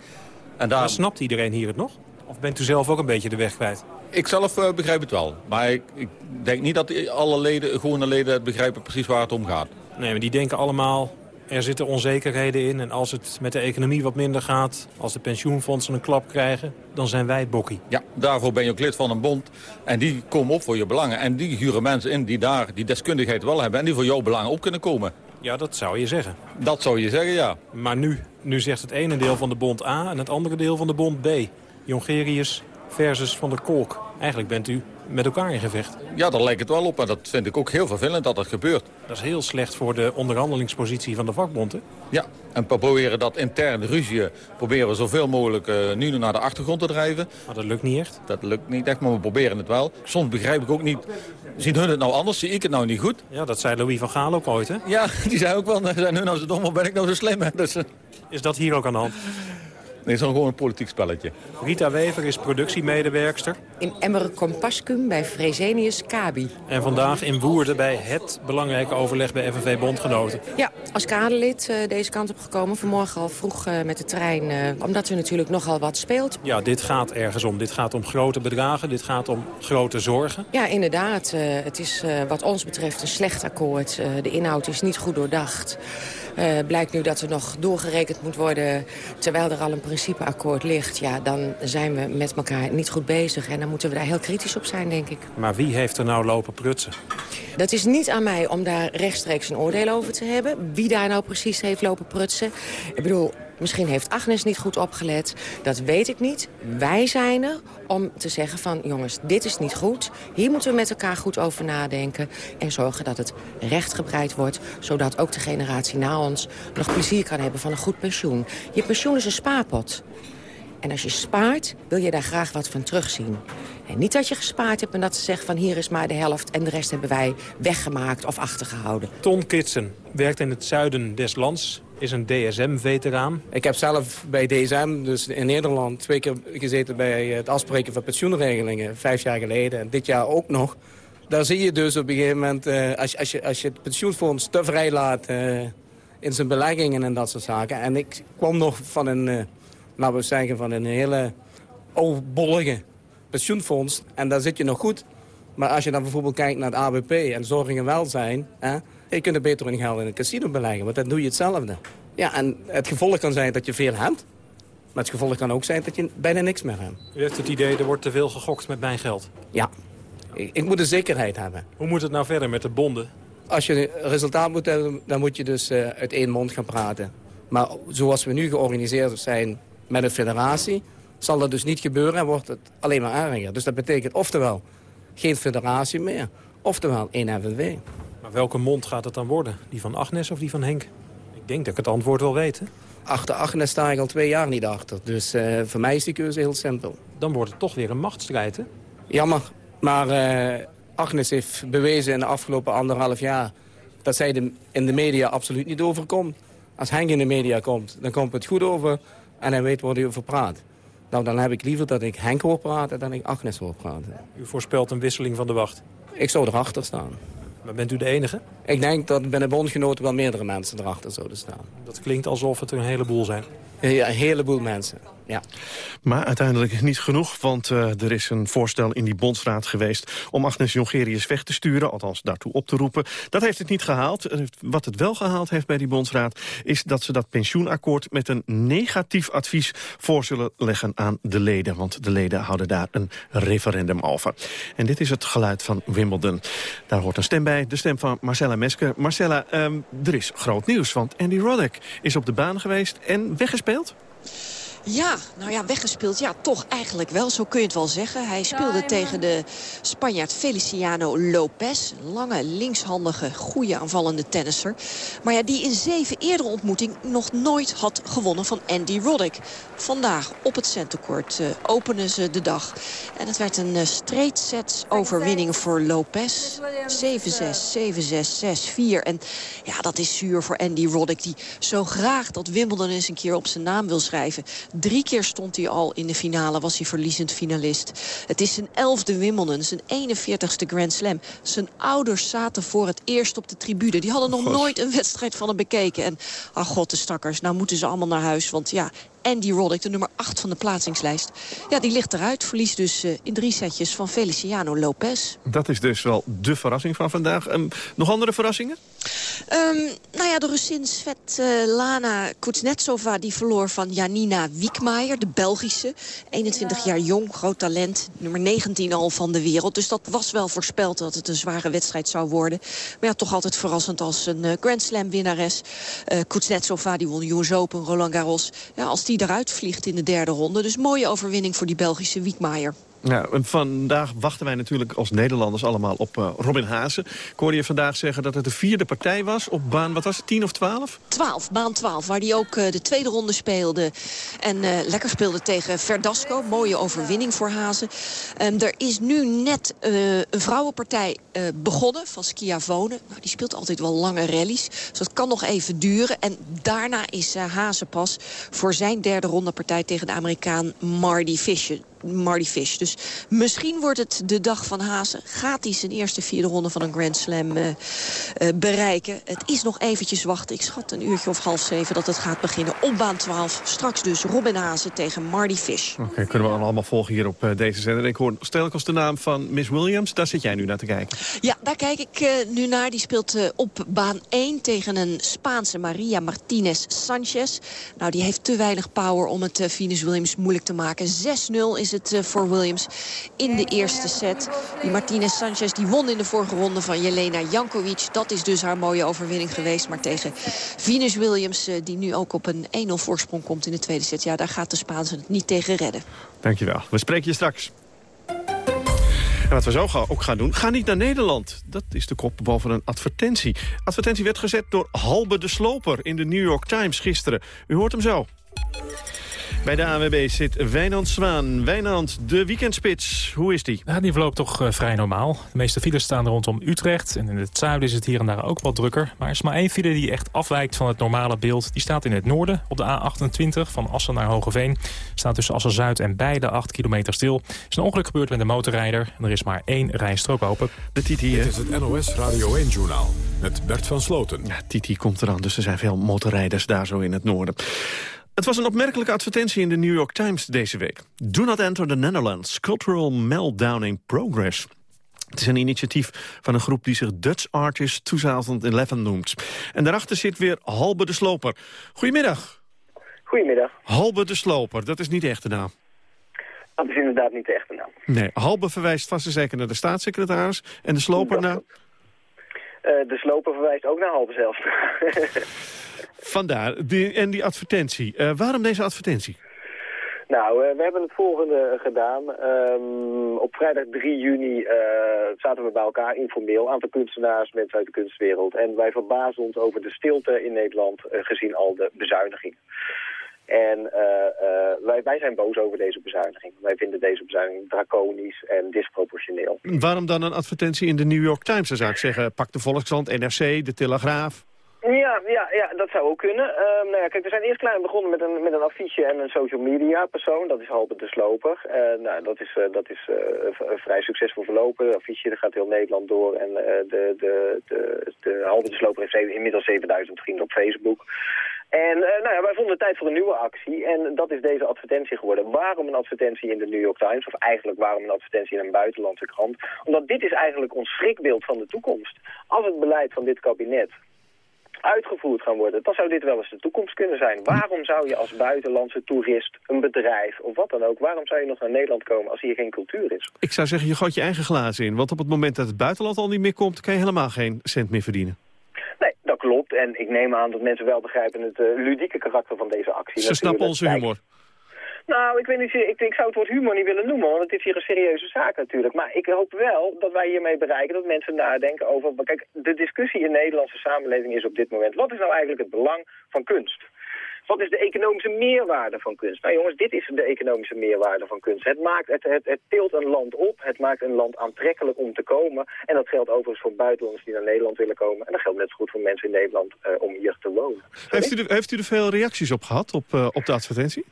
S26: En daar... Maar snapt iedereen hier het nog? Of bent u zelf ook een beetje de weg kwijt?
S25: Ik zelf uh, begrijp het wel. Maar ik, ik, denk niet dat alle leden, gewone leden het begrijpen precies waar het om gaat.
S26: Nee, maar die denken allemaal er zitten onzekerheden in. En als het met de economie wat minder gaat, als de pensioenfondsen een klap krijgen, dan zijn wij het bokkie.
S25: Ja, daarvoor ben je ook lid van een bond. En die komen op voor je belangen. En die huren mensen in die daar die deskundigheid wel hebben en die voor jouw belangen op kunnen komen.
S26: Ja, dat zou je zeggen.
S25: Dat zou je zeggen, ja.
S26: Maar nu, nu zegt het ene deel van de bond A en het andere deel van de bond B. Jongerius versus Van der Kolk. Eigenlijk bent u met elkaar in gevecht.
S25: Ja, daar lijkt het wel op. En dat vind ik ook heel vervelend dat dat gebeurt.
S26: Dat is heel slecht voor de onderhandelingspositie van de vakbond, hè?
S25: Ja, en we proberen dat interne ruzie proberen we zoveel mogelijk uh, nu naar de achtergrond te drijven.
S26: Maar dat lukt niet echt?
S25: Dat lukt niet echt, maar we proberen het wel. Soms begrijp ik ook niet, zien hun het nou anders, zie ik het nou niet goed?
S26: Ja, dat zei Louis van Gaal ook ooit, hè?
S25: Ja, die zei ook wel, zijn hun nou zo dom of ben ik nou zo slim? Dus, uh...
S26: Is dat hier ook aan de hand?
S25: Nee, het is gewoon een politiek spelletje.
S26: Rita Wever is productiemedewerkster.
S27: In Emmeren Compascum bij Fresenius Kabi.
S26: En vandaag in Woerden bij het belangrijke overleg bij FNV Bondgenoten.
S27: Ja, als kaderlid uh, deze kant op gekomen. Vanmorgen al vroeg uh, met de trein. Uh, omdat er natuurlijk nogal wat speelt.
S26: Ja, dit gaat ergens om. Dit gaat om grote bedragen. Dit gaat om grote zorgen.
S27: Ja, inderdaad. het is wat ons betreft een slecht akkoord. de inhoud is niet goed doordacht. Uh, blijkt nu dat er nog doorgerekend moet worden... terwijl er al een principeakkoord ligt... ja, dan zijn we met elkaar niet goed bezig. En dan moeten we daar heel kritisch op zijn, denk ik.
S26: Maar wie heeft er nou lopen prutsen?
S27: Dat is niet aan mij om daar rechtstreeks een oordeel over te hebben. Wie daar nou precies heeft lopen prutsen. Ik bedoel, Misschien heeft Agnes niet goed opgelet. Dat weet ik niet. Wij zijn er om te zeggen van... jongens, dit is niet goed. Hier moeten we met elkaar goed over nadenken. En zorgen dat het rechtgebreid wordt. Zodat ook de generatie na ons nog plezier kan hebben van een goed pensioen. Je pensioen is een spaarpot. En als je spaart, wil je daar graag wat van terugzien. En niet dat je gespaard hebt en dat ze zeggen van hier is maar de helft... en de rest hebben wij weggemaakt of achtergehouden.
S26: Ton Kitsen werkt in het zuiden des lands is een DSM-veteraan.
S28: Ik heb zelf bij DSM, dus in Nederland, twee keer gezeten bij het afspreken van pensioenregelingen. Vijf jaar geleden en dit jaar ook nog. Daar zie je dus op een gegeven moment, uh, als, als, je, als je het pensioenfonds te vrij laat uh, in zijn beleggingen en dat soort zaken. En ik kwam nog van een, uh, laten we zeggen, van een hele oudbollige pensioenfonds. En daar zit je nog goed. Maar als je dan bijvoorbeeld kijkt naar het ABP en zorg en welzijn... je kunt er beter in geld in een casino beleggen, want dan doe je hetzelfde. Ja, en het gevolg kan zijn dat je veel hebt. Maar het gevolg kan ook zijn dat je bijna niks meer hebt.
S26: U heeft het idee, er wordt te veel gegokt met mijn geld?
S28: Ja. Ik, ik moet een zekerheid hebben.
S26: Hoe moet het nou verder met de bonden?
S28: Als je een resultaat moet hebben, dan moet je dus uh, uit één mond gaan praten. Maar zoals we nu georganiseerd zijn met een federatie... zal dat dus niet gebeuren en wordt het alleen maar erger. Dus dat betekent oftewel geen federatie meer, oftewel één FNW.
S26: Welke mond gaat het dan worden? Die van Agnes of die van Henk? Ik denk dat ik het antwoord wel weet, hè?
S28: Achter Agnes sta ik al twee jaar niet achter. Dus uh, voor mij is die keuze heel simpel.
S26: Dan wordt het toch weer een machtsstrijd, hè?
S28: Jammer. Maar uh, Agnes heeft bewezen in de afgelopen anderhalf jaar... dat zij de, in de media absoluut niet overkomt. Als Henk in de media komt, dan komt het goed over... en hij weet waar hij over praat. Nou, dan heb ik liever dat ik Henk hoor praten dan ik Agnes hoor praten.
S26: U voorspelt een wisseling van de wacht?
S28: Ik zou erachter staan.
S26: Maar bent u de enige?
S28: Ik denk dat binnen bondgenoten wel meerdere mensen erachter zouden staan.
S26: Dat klinkt alsof het een heleboel zijn.
S28: Ja, een heleboel mensen, ja.
S18: Maar uiteindelijk niet genoeg, want uh, er is een voorstel in die bondsraad geweest... om Agnes Jongerius weg te sturen, althans daartoe op te roepen. Dat heeft het niet gehaald. Wat het wel gehaald heeft bij die bondsraad... is dat ze dat pensioenakkoord met een negatief advies voor zullen leggen aan de leden. Want de leden houden daar een referendum over. En dit is het geluid van Wimbledon. Daar hoort een stem bij, de stem van Marcella Mesker. Marcella, um, er is groot nieuws, want Andy Roddick is op de baan geweest en weggespeeld?
S29: Ja, nou ja, weggespeeld. Ja, toch eigenlijk wel. Zo kun je het wel zeggen. Hij speelde tegen de Spanjaard Feliciano Lopez. Lange, linkshandige, goede aanvallende tennisser. Maar ja, die in zeven eerdere ontmoeting nog nooit had gewonnen van Andy Roddick. Vandaag op het centercourt uh, openen ze de dag. En het werd een uh, straight set overwinning voor Lopez. 7-6, 7-6, 6-4. En ja, dat is zuur voor Andy Roddick. Die zo graag dat Wimbledon eens een keer op zijn naam wil schrijven. Drie keer stond hij al in de finale, was hij verliezend finalist. Het is zijn elfde Wimbledon, zijn 41ste Grand Slam. Zijn ouders zaten voor het eerst op de tribune. Die hadden nog nooit een wedstrijd van hem bekeken. En, ach god, de stakkers, nou moeten ze allemaal naar huis. Want ja, Andy Roddick, de nummer 8 van de plaatsingslijst. Ja, die ligt eruit. Verliest dus uh, in drie setjes van Feliciano Lopez.
S18: Dat is dus wel de verrassing van vandaag. Um, nog andere verrassingen?
S29: Um, nou ja, de Russin Svetlana Kuznetsova... die verloor van Janina Wiekmaier, de Belgische. 21 jaar jong, groot talent. Nummer 19 al van de wereld. Dus dat was wel voorspeld dat het een zware wedstrijd zou worden. Maar ja, toch altijd verrassend als een uh, Grand Slam winnares. Uh, Kuznetsova, die won US Open, Roland Garros. Ja, als die eruit vliegt in de derde ronde. Dus mooie overwinning voor die Belgische Wiekmaier.
S18: En vandaag wachten wij natuurlijk als Nederlanders allemaal op uh, Robin Haase. Ik hoorde je vandaag zeggen dat het de vierde partij was op baan, wat was het, 10 of 12?
S29: 12, baan 12, waar hij ook uh, de tweede ronde speelde. En uh, lekker speelde tegen Verdasco. Mooie overwinning voor Haase. Um, er is nu net een vrouwenpartij begonnen van Schiavone. Nou, die speelt altijd wel lange rallies, dus dat kan nog even duren. En daarna is Haase pas voor zijn derde ronde partij tegen de Amerikaan Marty Fischer. Marty Fish. Dus misschien wordt het de dag van Hazen. Gaat hij zijn eerste vierde ronde van een Grand Slam uh, uh, bereiken? Het is nog eventjes wachten. Ik schat een uurtje of half zeven dat het gaat beginnen op baan 12. Straks dus Robin Hazen tegen Marty Fish.
S18: Oké, okay, kunnen we allemaal volgen hier op uh, deze zender. Ik hoor stel ik als de naam van Miss Williams. Daar zit jij nu naar te kijken.
S29: Ja, daar kijk ik nu naar. Die speelt op baan 1 tegen een Spaanse Maria Martinez Sanchez. Nou, die heeft te weinig power om het Venus Williams moeilijk te maken. 6-0 is het uh, voor Williams in de eerste set. Die Martinez Sanchez die won in de vorige ronde van Jelena Jankovic. Dat is dus haar mooie overwinning geweest. Maar tegen Venus Williams, uh, die nu ook op een 1-0 voorsprong komt in de tweede set... ja, daar gaat de Spaanse het niet tegen redden.
S18: Dankjewel. We spreken je straks. En wat we zo ook gaan doen, ga niet naar Nederland. Dat is de kop boven een advertentie. Advertentie werd gezet door Halbe de Sloper in de New York Times gisteren. U hoort hem zo. Bij de AWB zit Wijnand Zwaan. Wijnand, de weekendspits, hoe is die?
S12: Ja, die verloopt toch uh, vrij normaal. De meeste files staan rondom Utrecht. En in het zuiden is het hier en daar ook wat drukker. Maar er is maar één file die echt afwijkt van het normale beeld. Die staat in het noorden, op de A28, van Assen naar Hogeveen. Staat tussen Assen-Zuid en beide 8 kilometer stil. Er is een ongeluk gebeurd met een motorrijder. En er is maar één rijstrook open.
S18: De Titi,
S1: Dit is het NOS Radio 1-journaal met Bert van Sloten.
S18: Ja, Titi komt eraan, dus er zijn veel motorrijders daar zo in het noorden. Het was een opmerkelijke advertentie in de New York Times deze week. Do not enter the Netherlands. Cultural meltdown in progress. Het is een initiatief van een groep die zich Dutch Artists 2011 noemt. En daarachter zit weer Halbe de Sloper. Goedemiddag.
S30: Goedemiddag.
S18: Halbe de Sloper, dat is niet de echte naam.
S30: Dat is inderdaad niet de echte naam.
S18: Nee, Halbe verwijst vast en zeker naar de staatssecretaris en de Sloper naar...
S30: Uh, de sloper verwijst ook naar Halbe zelf.
S18: Vandaar. Die, en die advertentie. Uh, waarom deze advertentie?
S30: Nou, uh, we hebben het volgende gedaan. Um, op vrijdag 3 juni uh, zaten we bij elkaar informeel. Een aantal kunstenaars, mensen uit de kunstwereld. En wij verbazen ons over de stilte in Nederland gezien al de bezuinigingen. En wij, wij zijn boos over deze bezuiniging. Wij vinden deze bezuiniging draconisch en disproportioneel.
S18: Waarom dan een advertentie in de New York Times? Dan zou ik zeggen, pak de Volkskrant, NRC, de Telegraaf.
S30: Ja, ja, ja, dat zou ook kunnen. Uh, nou ja, kijk, we zijn eerst klein begonnen met een, met een affiche en een social media persoon. Dat is Halbe de Sloper. Uh, nou, dat is, uh, dat is vrij succesvol verlopen. Affiche dat gaat heel Nederland door. En de, de, de, de Halbe de Sloper heeft inmiddels 7000 vrienden op Facebook. En nou ja, wij vonden het tijd voor een nieuwe actie. En dat is deze advertentie geworden. Waarom een advertentie in de New York Times? Of eigenlijk waarom een advertentie in een buitenlandse krant? Omdat dit is eigenlijk ons schrikbeeld van de toekomst. Als het beleid van dit kabinet uitgevoerd gaan worden, dan zou dit wel eens de toekomst kunnen zijn. Waarom zou je als buitenlandse toerist, een bedrijf of wat dan ook, waarom zou je nog naar Nederland komen als hier geen cultuur is?
S18: Ik zou zeggen, je gooit je eigen glazen in, want op het moment dat het buitenland al niet meer komt, kan je helemaal geen cent meer verdienen.
S30: Nee, dat klopt. En ik neem aan dat mensen wel begrijpen het uh, ludieke karakter van deze actie.
S18: Ze snappen onze humor.
S30: Nou, ik, weet niet, ik, ik zou het woord humor niet willen noemen, want het is hier een serieuze zaak natuurlijk. Maar ik hoop wel dat wij hiermee bereiken dat mensen nadenken over... Kijk, de discussie in de Nederlandse samenleving is op dit moment... wat is nou eigenlijk het belang van kunst? Wat is de economische meerwaarde van kunst? Nou jongens, dit is de economische meerwaarde van kunst. Het, maakt, het, het, het tilt een land op, het maakt een land aantrekkelijk om te komen. En dat geldt overigens voor buitenlanders die naar Nederland willen komen. En dat geldt net zo goed voor mensen in Nederland uh, om hier te wonen.
S18: Heeft u, er, heeft u veel reacties op gehad, op, uh, op de advertentie?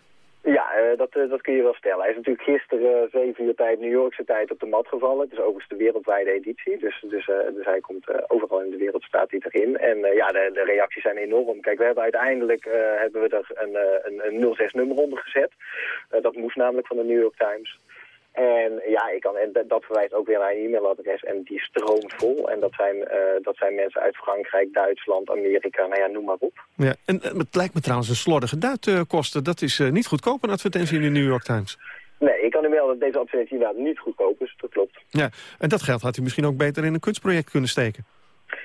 S30: Eh, dat, eh, dat kun je wel stellen. Hij is natuurlijk gisteren zeven uur tijd, New Yorkse tijd, op de mat gevallen. Het is overigens de wereldwijde editie, dus, dus, dus hij komt overal in de wereld staat hij erin. En ja, de, de, reacties zijn enorm. Kijk, we hebben uiteindelijk hebben we er een, een, een 06-nummer onder gezet. dat moest namelijk van de New York Times. En ja, ik kan, en dat verwijst ook weer naar een e-mailadres en die stroomt vol. En dat zijn, uh, dat zijn mensen uit Frankrijk, Duitsland, Amerika, nou ja, noem maar op.
S18: Ja, en het lijkt me trouwens een slordige duitkosten. Dat is uh, niet goedkoop, een advertentie in de New York Times.
S30: Nee, ik kan u melden dat deze advertentie inderdaad niet goedkoop is, dat klopt.
S18: Ja, en dat geld had u misschien ook beter in een kunstproject kunnen steken.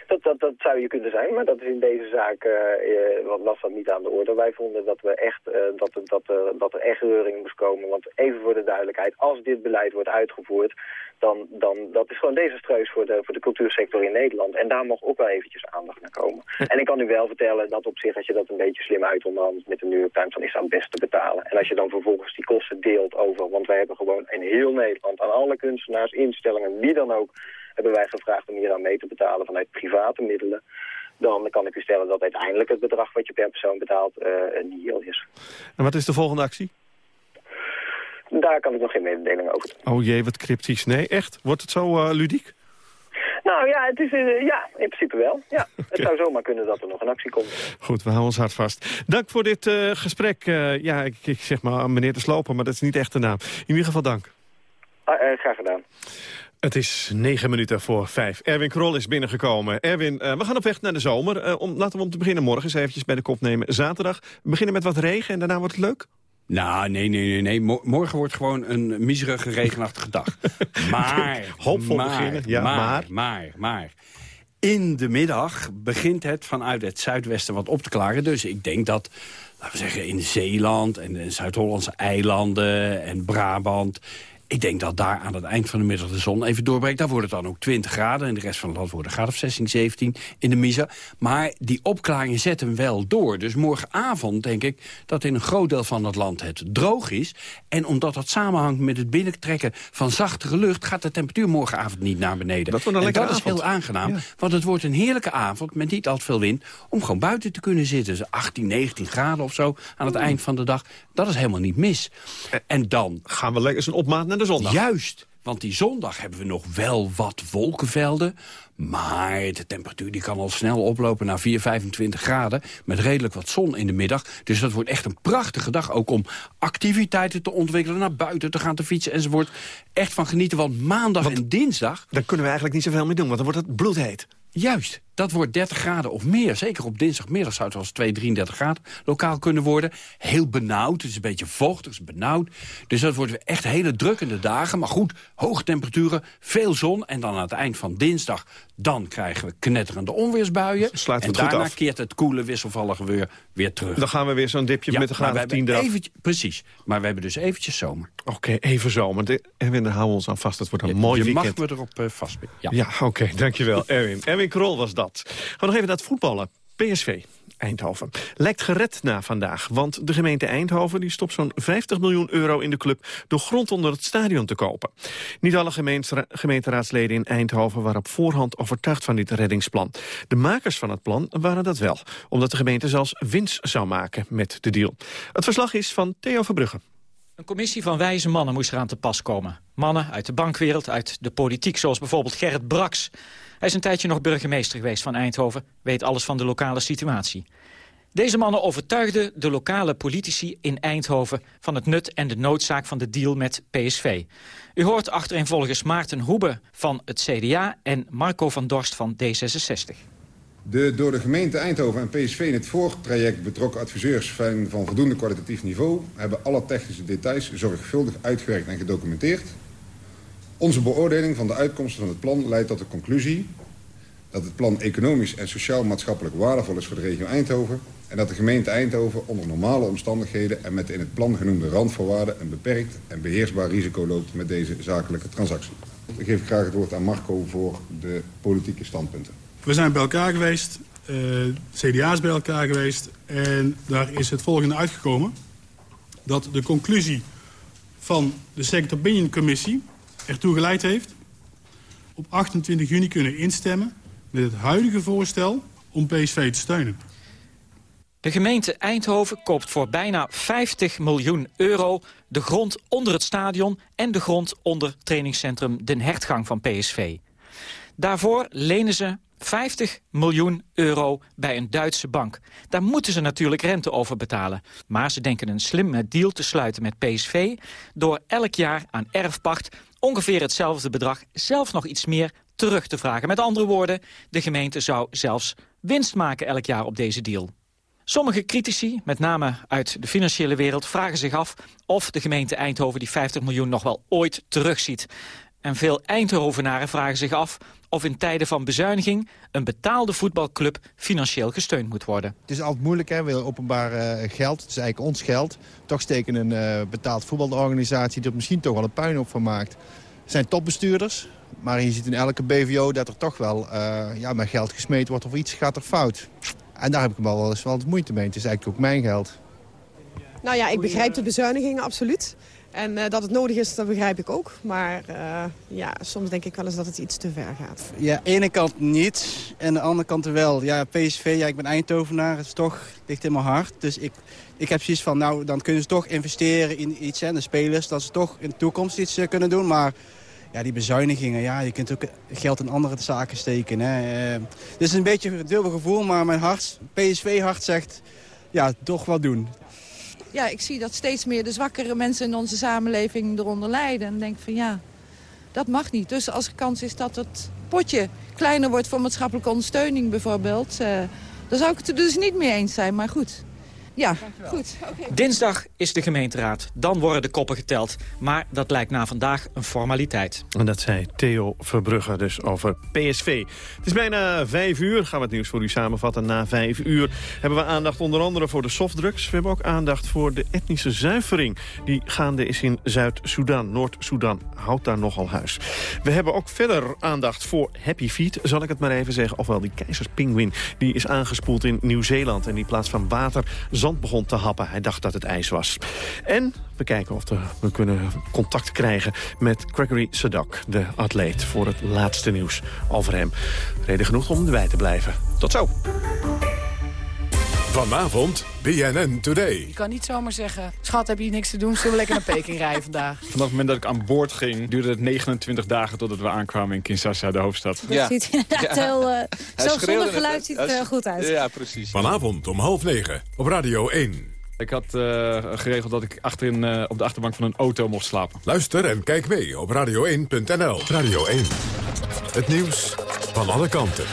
S30: Dat, dat, dat zou je kunnen zijn, maar dat is in deze zaak uh, was dat niet aan de orde. Wij vonden dat, we echt, uh, dat, dat, dat er echt reuring moest komen. Want even voor de duidelijkheid, als dit beleid wordt uitgevoerd... dan, dan dat is gewoon desastreus voor de, voor de cultuursector in Nederland. En daar mag ook wel eventjes aandacht naar komen. En ik kan u wel vertellen dat op zich, als je dat een beetje slim uit onderhandelt met de New York Times... dan is dat best te betalen. En als je dan vervolgens die kosten deelt over... want wij hebben gewoon in heel Nederland aan alle kunstenaars, instellingen, wie dan ook hebben wij gevraagd om hier aan mee te betalen vanuit private middelen. Dan kan ik u stellen dat uiteindelijk het bedrag wat je per persoon betaalt uh, niet heel is.
S18: En wat is de volgende actie?
S30: Daar kan ik nog geen mededeling over
S18: doen. Oh jee, wat cryptisch. Nee, echt? Wordt het zo uh, ludiek?
S30: Nou ja, het is, uh, ja, in principe wel. Ja. Het zou zomaar kunnen dat er nog een actie komt.
S18: Goed, we houden ons hart vast. Dank voor dit gesprek. Ja, ik, ik, zeg maar meneer de Sloper, maar dat is niet echt de naam. In ieder geval dank.
S30: Ah, graag gedaan.
S18: Het is negen minuten voor vijf. Erwin Krol is binnengekomen. Erwin, uh, we gaan op weg naar de zomer. Uh, om, laten we om te beginnen morgen eens eventjes bij de kop nemen. Zaterdag we beginnen met wat regen en daarna wordt het leuk?
S28: Nou, nee, nee, nee. nee. Morgen wordt gewoon een miserige, regenachtige dag. Maar,
S18: Hoopvol maar, beginnen, ja,
S28: maar, maar, maar, maar. In de middag begint het vanuit het zuidwesten wat op te klaren. Dus ik denk dat, laten we zeggen, in Zeeland en de Zuid-Hollandse eilanden en Brabant ik denk dat daar aan het eind van de middag de zon even doorbreekt. Daar wordt het dan ook 20 graden. En de rest van het land wordt een graad of 16, 17 in de Misa. Maar die opklaringen zetten wel door. Dus morgenavond denk ik dat in een groot deel van het land het droog is. En omdat dat samenhangt met het binnentrekken van zachtere lucht... gaat de temperatuur morgenavond niet naar beneden.
S18: Dat wordt een
S28: en
S18: dat
S28: is heel aangenaam. Want het wordt een heerlijke avond met niet al te veel wind... om gewoon buiten te kunnen zitten. 18, 19 graden of zo aan het eind van de dag. Dat is helemaal niet mis. En dan...
S18: Gaan we lekker eens een opmaat naar de zondag.
S28: Juist, want die zondag hebben we nog wel wat wolkenvelden. Maar de temperatuur die kan al snel oplopen naar 4, 25 graden... met redelijk wat zon in de middag. Dus dat wordt echt een prachtige dag ook om activiteiten te ontwikkelen... naar buiten te gaan te fietsen enzovoort. Echt van genieten, want maandag en dinsdag...
S18: Daar kunnen we eigenlijk niet zoveel mee doen, want dan wordt het bloedheet.
S28: Juist, dat wordt 30 graden of meer. Zeker op dinsdagmiddag zou het wel eens 2, 33 graden lokaal kunnen worden. Heel benauwd, het is een beetje vochtig, het is benauwd. Dus dat worden echt hele drukkende dagen. Maar goed, hoge temperaturen, veel zon. En dan aan het eind van dinsdag, dan krijgen we knetterende onweersbuien. En daarna keert het koele wisselvallige weer, weer terug.
S18: Dan gaan we weer zo'n dipje met de graad of 10
S28: eventjes, Precies, maar we hebben dus eventjes zomer.
S18: Oké, even zomer. Erwin, daar houden we ons aan vast. Het wordt een mooi
S28: je
S18: weekend.
S28: Je mag me erop uh.
S18: Ja, ja oké, dankjewel Erwin. Erwin Krol was dat. Gaan we nog even naar het voetballen. PSV. Eindhoven. Lijkt gered na vandaag, want de gemeente Eindhoven die stopt zo'n 50 miljoen euro in de club door grond onder het stadion te kopen. Niet alle gemeenteraadsleden in Eindhoven waren op voorhand overtuigd van dit reddingsplan. De makers van het plan waren dat wel, omdat de gemeente zelfs winst zou maken met de deal. Het verslag is van Theo Verbrugge.
S31: Een commissie van wijze mannen moest eraan te pas komen. Mannen uit de bankwereld, uit de politiek, zoals bijvoorbeeld Gerrit Braks. Hij is een tijdje nog burgemeester geweest van Eindhoven, weet alles van de lokale situatie. Deze mannen overtuigden de lokale politici in Eindhoven van het nut en de noodzaak van de deal met PSV. U hoort achtereenvolgens Maarten Hoebe van het CDA en Marco van Dorst van D66.
S32: De door de gemeente Eindhoven en PSV in het voortraject betrokken adviseurs van, van voldoende kwalitatief niveau hebben alle technische details zorgvuldig uitgewerkt en gedocumenteerd. Onze beoordeling van de uitkomsten van het plan leidt tot de conclusie dat het plan economisch en sociaal-maatschappelijk waardevol is voor de regio Eindhoven en dat de gemeente Eindhoven onder normale omstandigheden en met de in het plan genoemde randvoorwaarden een beperkt en beheersbaar risico loopt met deze zakelijke transactie. Ik geef graag het woord aan Marco voor de politieke standpunten.
S33: We zijn bij elkaar geweest, uh, CDA is bij elkaar geweest en daar is het volgende uitgekomen. Dat de conclusie van de Second Opinion Commissie ertoe geleid heeft op 28 juni kunnen instemmen met het huidige voorstel om PSV te steunen.
S31: De gemeente Eindhoven koopt voor bijna 50 miljoen euro... de grond onder het stadion en de grond onder trainingscentrum Den Hertgang van PSV. Daarvoor lenen ze 50 miljoen euro bij een Duitse bank. Daar moeten ze natuurlijk rente over betalen. Maar ze denken een slimme deal te sluiten met PSV... door elk jaar aan erfpacht ongeveer hetzelfde bedrag... zelf nog iets meer terug te vragen. Met andere woorden, de gemeente zou zelfs winst maken elk jaar op deze deal. Sommige critici, met name uit de financiële wereld, vragen zich af of de gemeente Eindhoven die 50 miljoen nog wel ooit terugziet. En veel Eindhovenaren vragen zich af of in tijden van bezuiniging een betaalde voetbalclub financieel gesteund moet worden.
S34: Het is altijd moeilijk, hè? we willen openbaar uh, geld, het is eigenlijk ons geld. Toch steken een uh, betaald voetbalorganisatie er misschien toch wel een puin op van maakt. Het zijn topbestuurders, maar je ziet in elke BVO dat er toch wel uh, ja, met geld gesmeed wordt of iets gaat er fout. En daar heb ik wel eens wel moeite mee. Het is eigenlijk ook mijn geld.
S35: Nou ja, ik begrijp de bezuinigingen absoluut. En uh, dat het nodig is, dat begrijp ik ook. Maar uh, ja, soms denk ik wel eens dat het iets te ver gaat.
S36: Ja, de ene kant niet en de andere kant wel. Ja, PSV, ja, ik ben Eindhovenaar, het is toch, ligt in mijn hart. Dus ik, ik heb zoiets van, nou, dan kunnen ze toch investeren in iets. En de spelers, dat ze toch in de toekomst iets uh, kunnen doen. Maar ja, die bezuinigingen, ja, je kunt ook geld in andere zaken steken. Hè. Uh, het is een beetje een dubbel gevoel, maar mijn hart, PSV-hart zegt, ja, toch wat doen.
S37: Ja, ik zie dat steeds meer de zwakkere mensen in onze samenleving eronder lijden. En denk van ja, dat mag niet. Dus als er kans is dat het potje kleiner wordt voor maatschappelijke ondersteuning bijvoorbeeld... Uh, dan zou ik het er dus niet mee eens zijn, maar goed. Ja, goed. Okay.
S31: Dinsdag is de gemeenteraad. Dan worden de koppen geteld. Maar dat lijkt na vandaag een formaliteit.
S18: En dat zei Theo Verbrugge dus over PSV. Het is bijna vijf uur. Gaan we het nieuws voor u samenvatten. Na vijf uur hebben we aandacht onder andere voor de softdrugs. We hebben ook aandacht voor de etnische zuivering. Die gaande is in Zuid-Soedan. Noord-Soedan houdt daar nogal huis. We hebben ook verder aandacht voor Happy Feet, zal ik het maar even zeggen. Ofwel die keizerspinguïn. Die is aangespoeld in Nieuw-Zeeland. En die plaats van water zand begon te happen. Hij dacht dat het ijs was. En we kijken of we kunnen contact krijgen met Gregory Sadak, de atleet, voor het laatste nieuws over hem. Reden genoeg om erbij te blijven. Tot zo.
S1: Vanavond BNN Today.
S38: Je kan niet zomaar zeggen, schat heb je niks te doen, zullen we lekker naar Peking rijden vandaag.
S39: Vanaf het moment dat ik aan boord ging, duurde het 29 dagen totdat we aankwamen in Kinshasa, de hoofdstad.
S38: Dat ziet inderdaad ja. heel, uh, zelfs zonder geluid ziet het er goed uit.
S39: Ja, precies.
S1: Vanavond om half negen op Radio 1.
S39: Ik had uh, geregeld dat ik achterin uh, op de achterbank van een auto mocht slapen.
S1: Luister en kijk mee op radio1.nl. Radio 1. Het nieuws van alle kanten.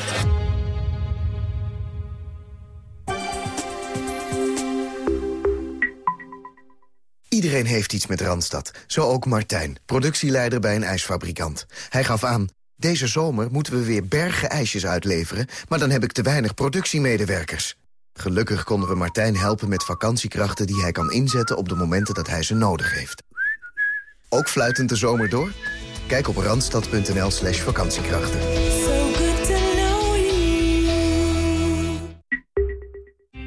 S40: Iedereen heeft iets met Randstad. Zo ook Martijn, productieleider bij een ijsfabrikant. Hij gaf aan, deze zomer moeten we weer bergen ijsjes uitleveren... maar dan heb ik te weinig productiemedewerkers. Gelukkig konden we Martijn helpen met vakantiekrachten die hij kan inzetten... op de momenten dat hij ze nodig heeft. Ook fluitend de zomer door? Kijk op randstad.nl slash vakantiekrachten.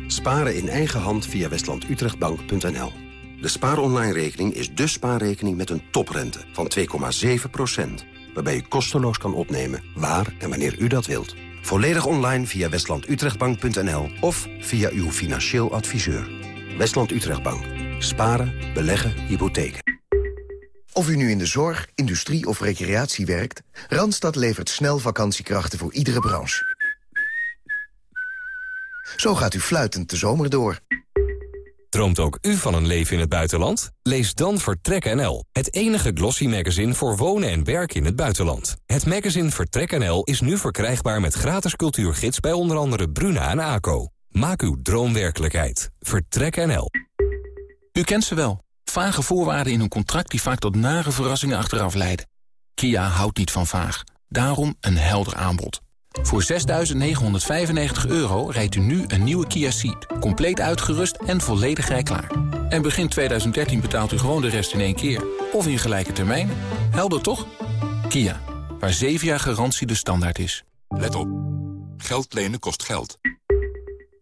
S22: Sparen in eigen hand via westlandutrechtbank.nl de spaaronline-rekening is de spaarrekening met een toprente van 2,7%. Waarbij u kosteloos kan opnemen waar en wanneer u dat wilt. Volledig online via westlandutrechtbank.nl of via uw financieel adviseur. Westland Utrechtbank. Sparen, beleggen, hypotheken.
S40: Of u nu in de zorg, industrie of recreatie werkt... Randstad levert snel vakantiekrachten voor iedere branche. Zo gaat u fluitend de zomer door.
S23: Droomt ook u van een leven in het buitenland? Lees dan Vertrek NL, het enige glossy magazine voor wonen en werken in het buitenland. Het magazine Vertrek NL is nu verkrijgbaar met gratis cultuurgids bij onder andere Bruna en ACO. Maak uw droom werkelijkheid. Vertrek NL.
S41: U kent ze wel. Vage voorwaarden in een contract die vaak tot nare verrassingen achteraf leiden. Kia houdt niet van vaag. Daarom een helder aanbod. Voor 6.995 euro rijdt u nu een nieuwe Kia Ceed. Compleet uitgerust en volledig rijklaar. En begin 2013 betaalt u gewoon de rest in één keer. Of in gelijke termijn. Helder toch? Kia, waar 7 jaar garantie de standaard is.
S42: Let op. Geld lenen kost geld.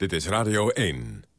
S1: Dit is Radio 1.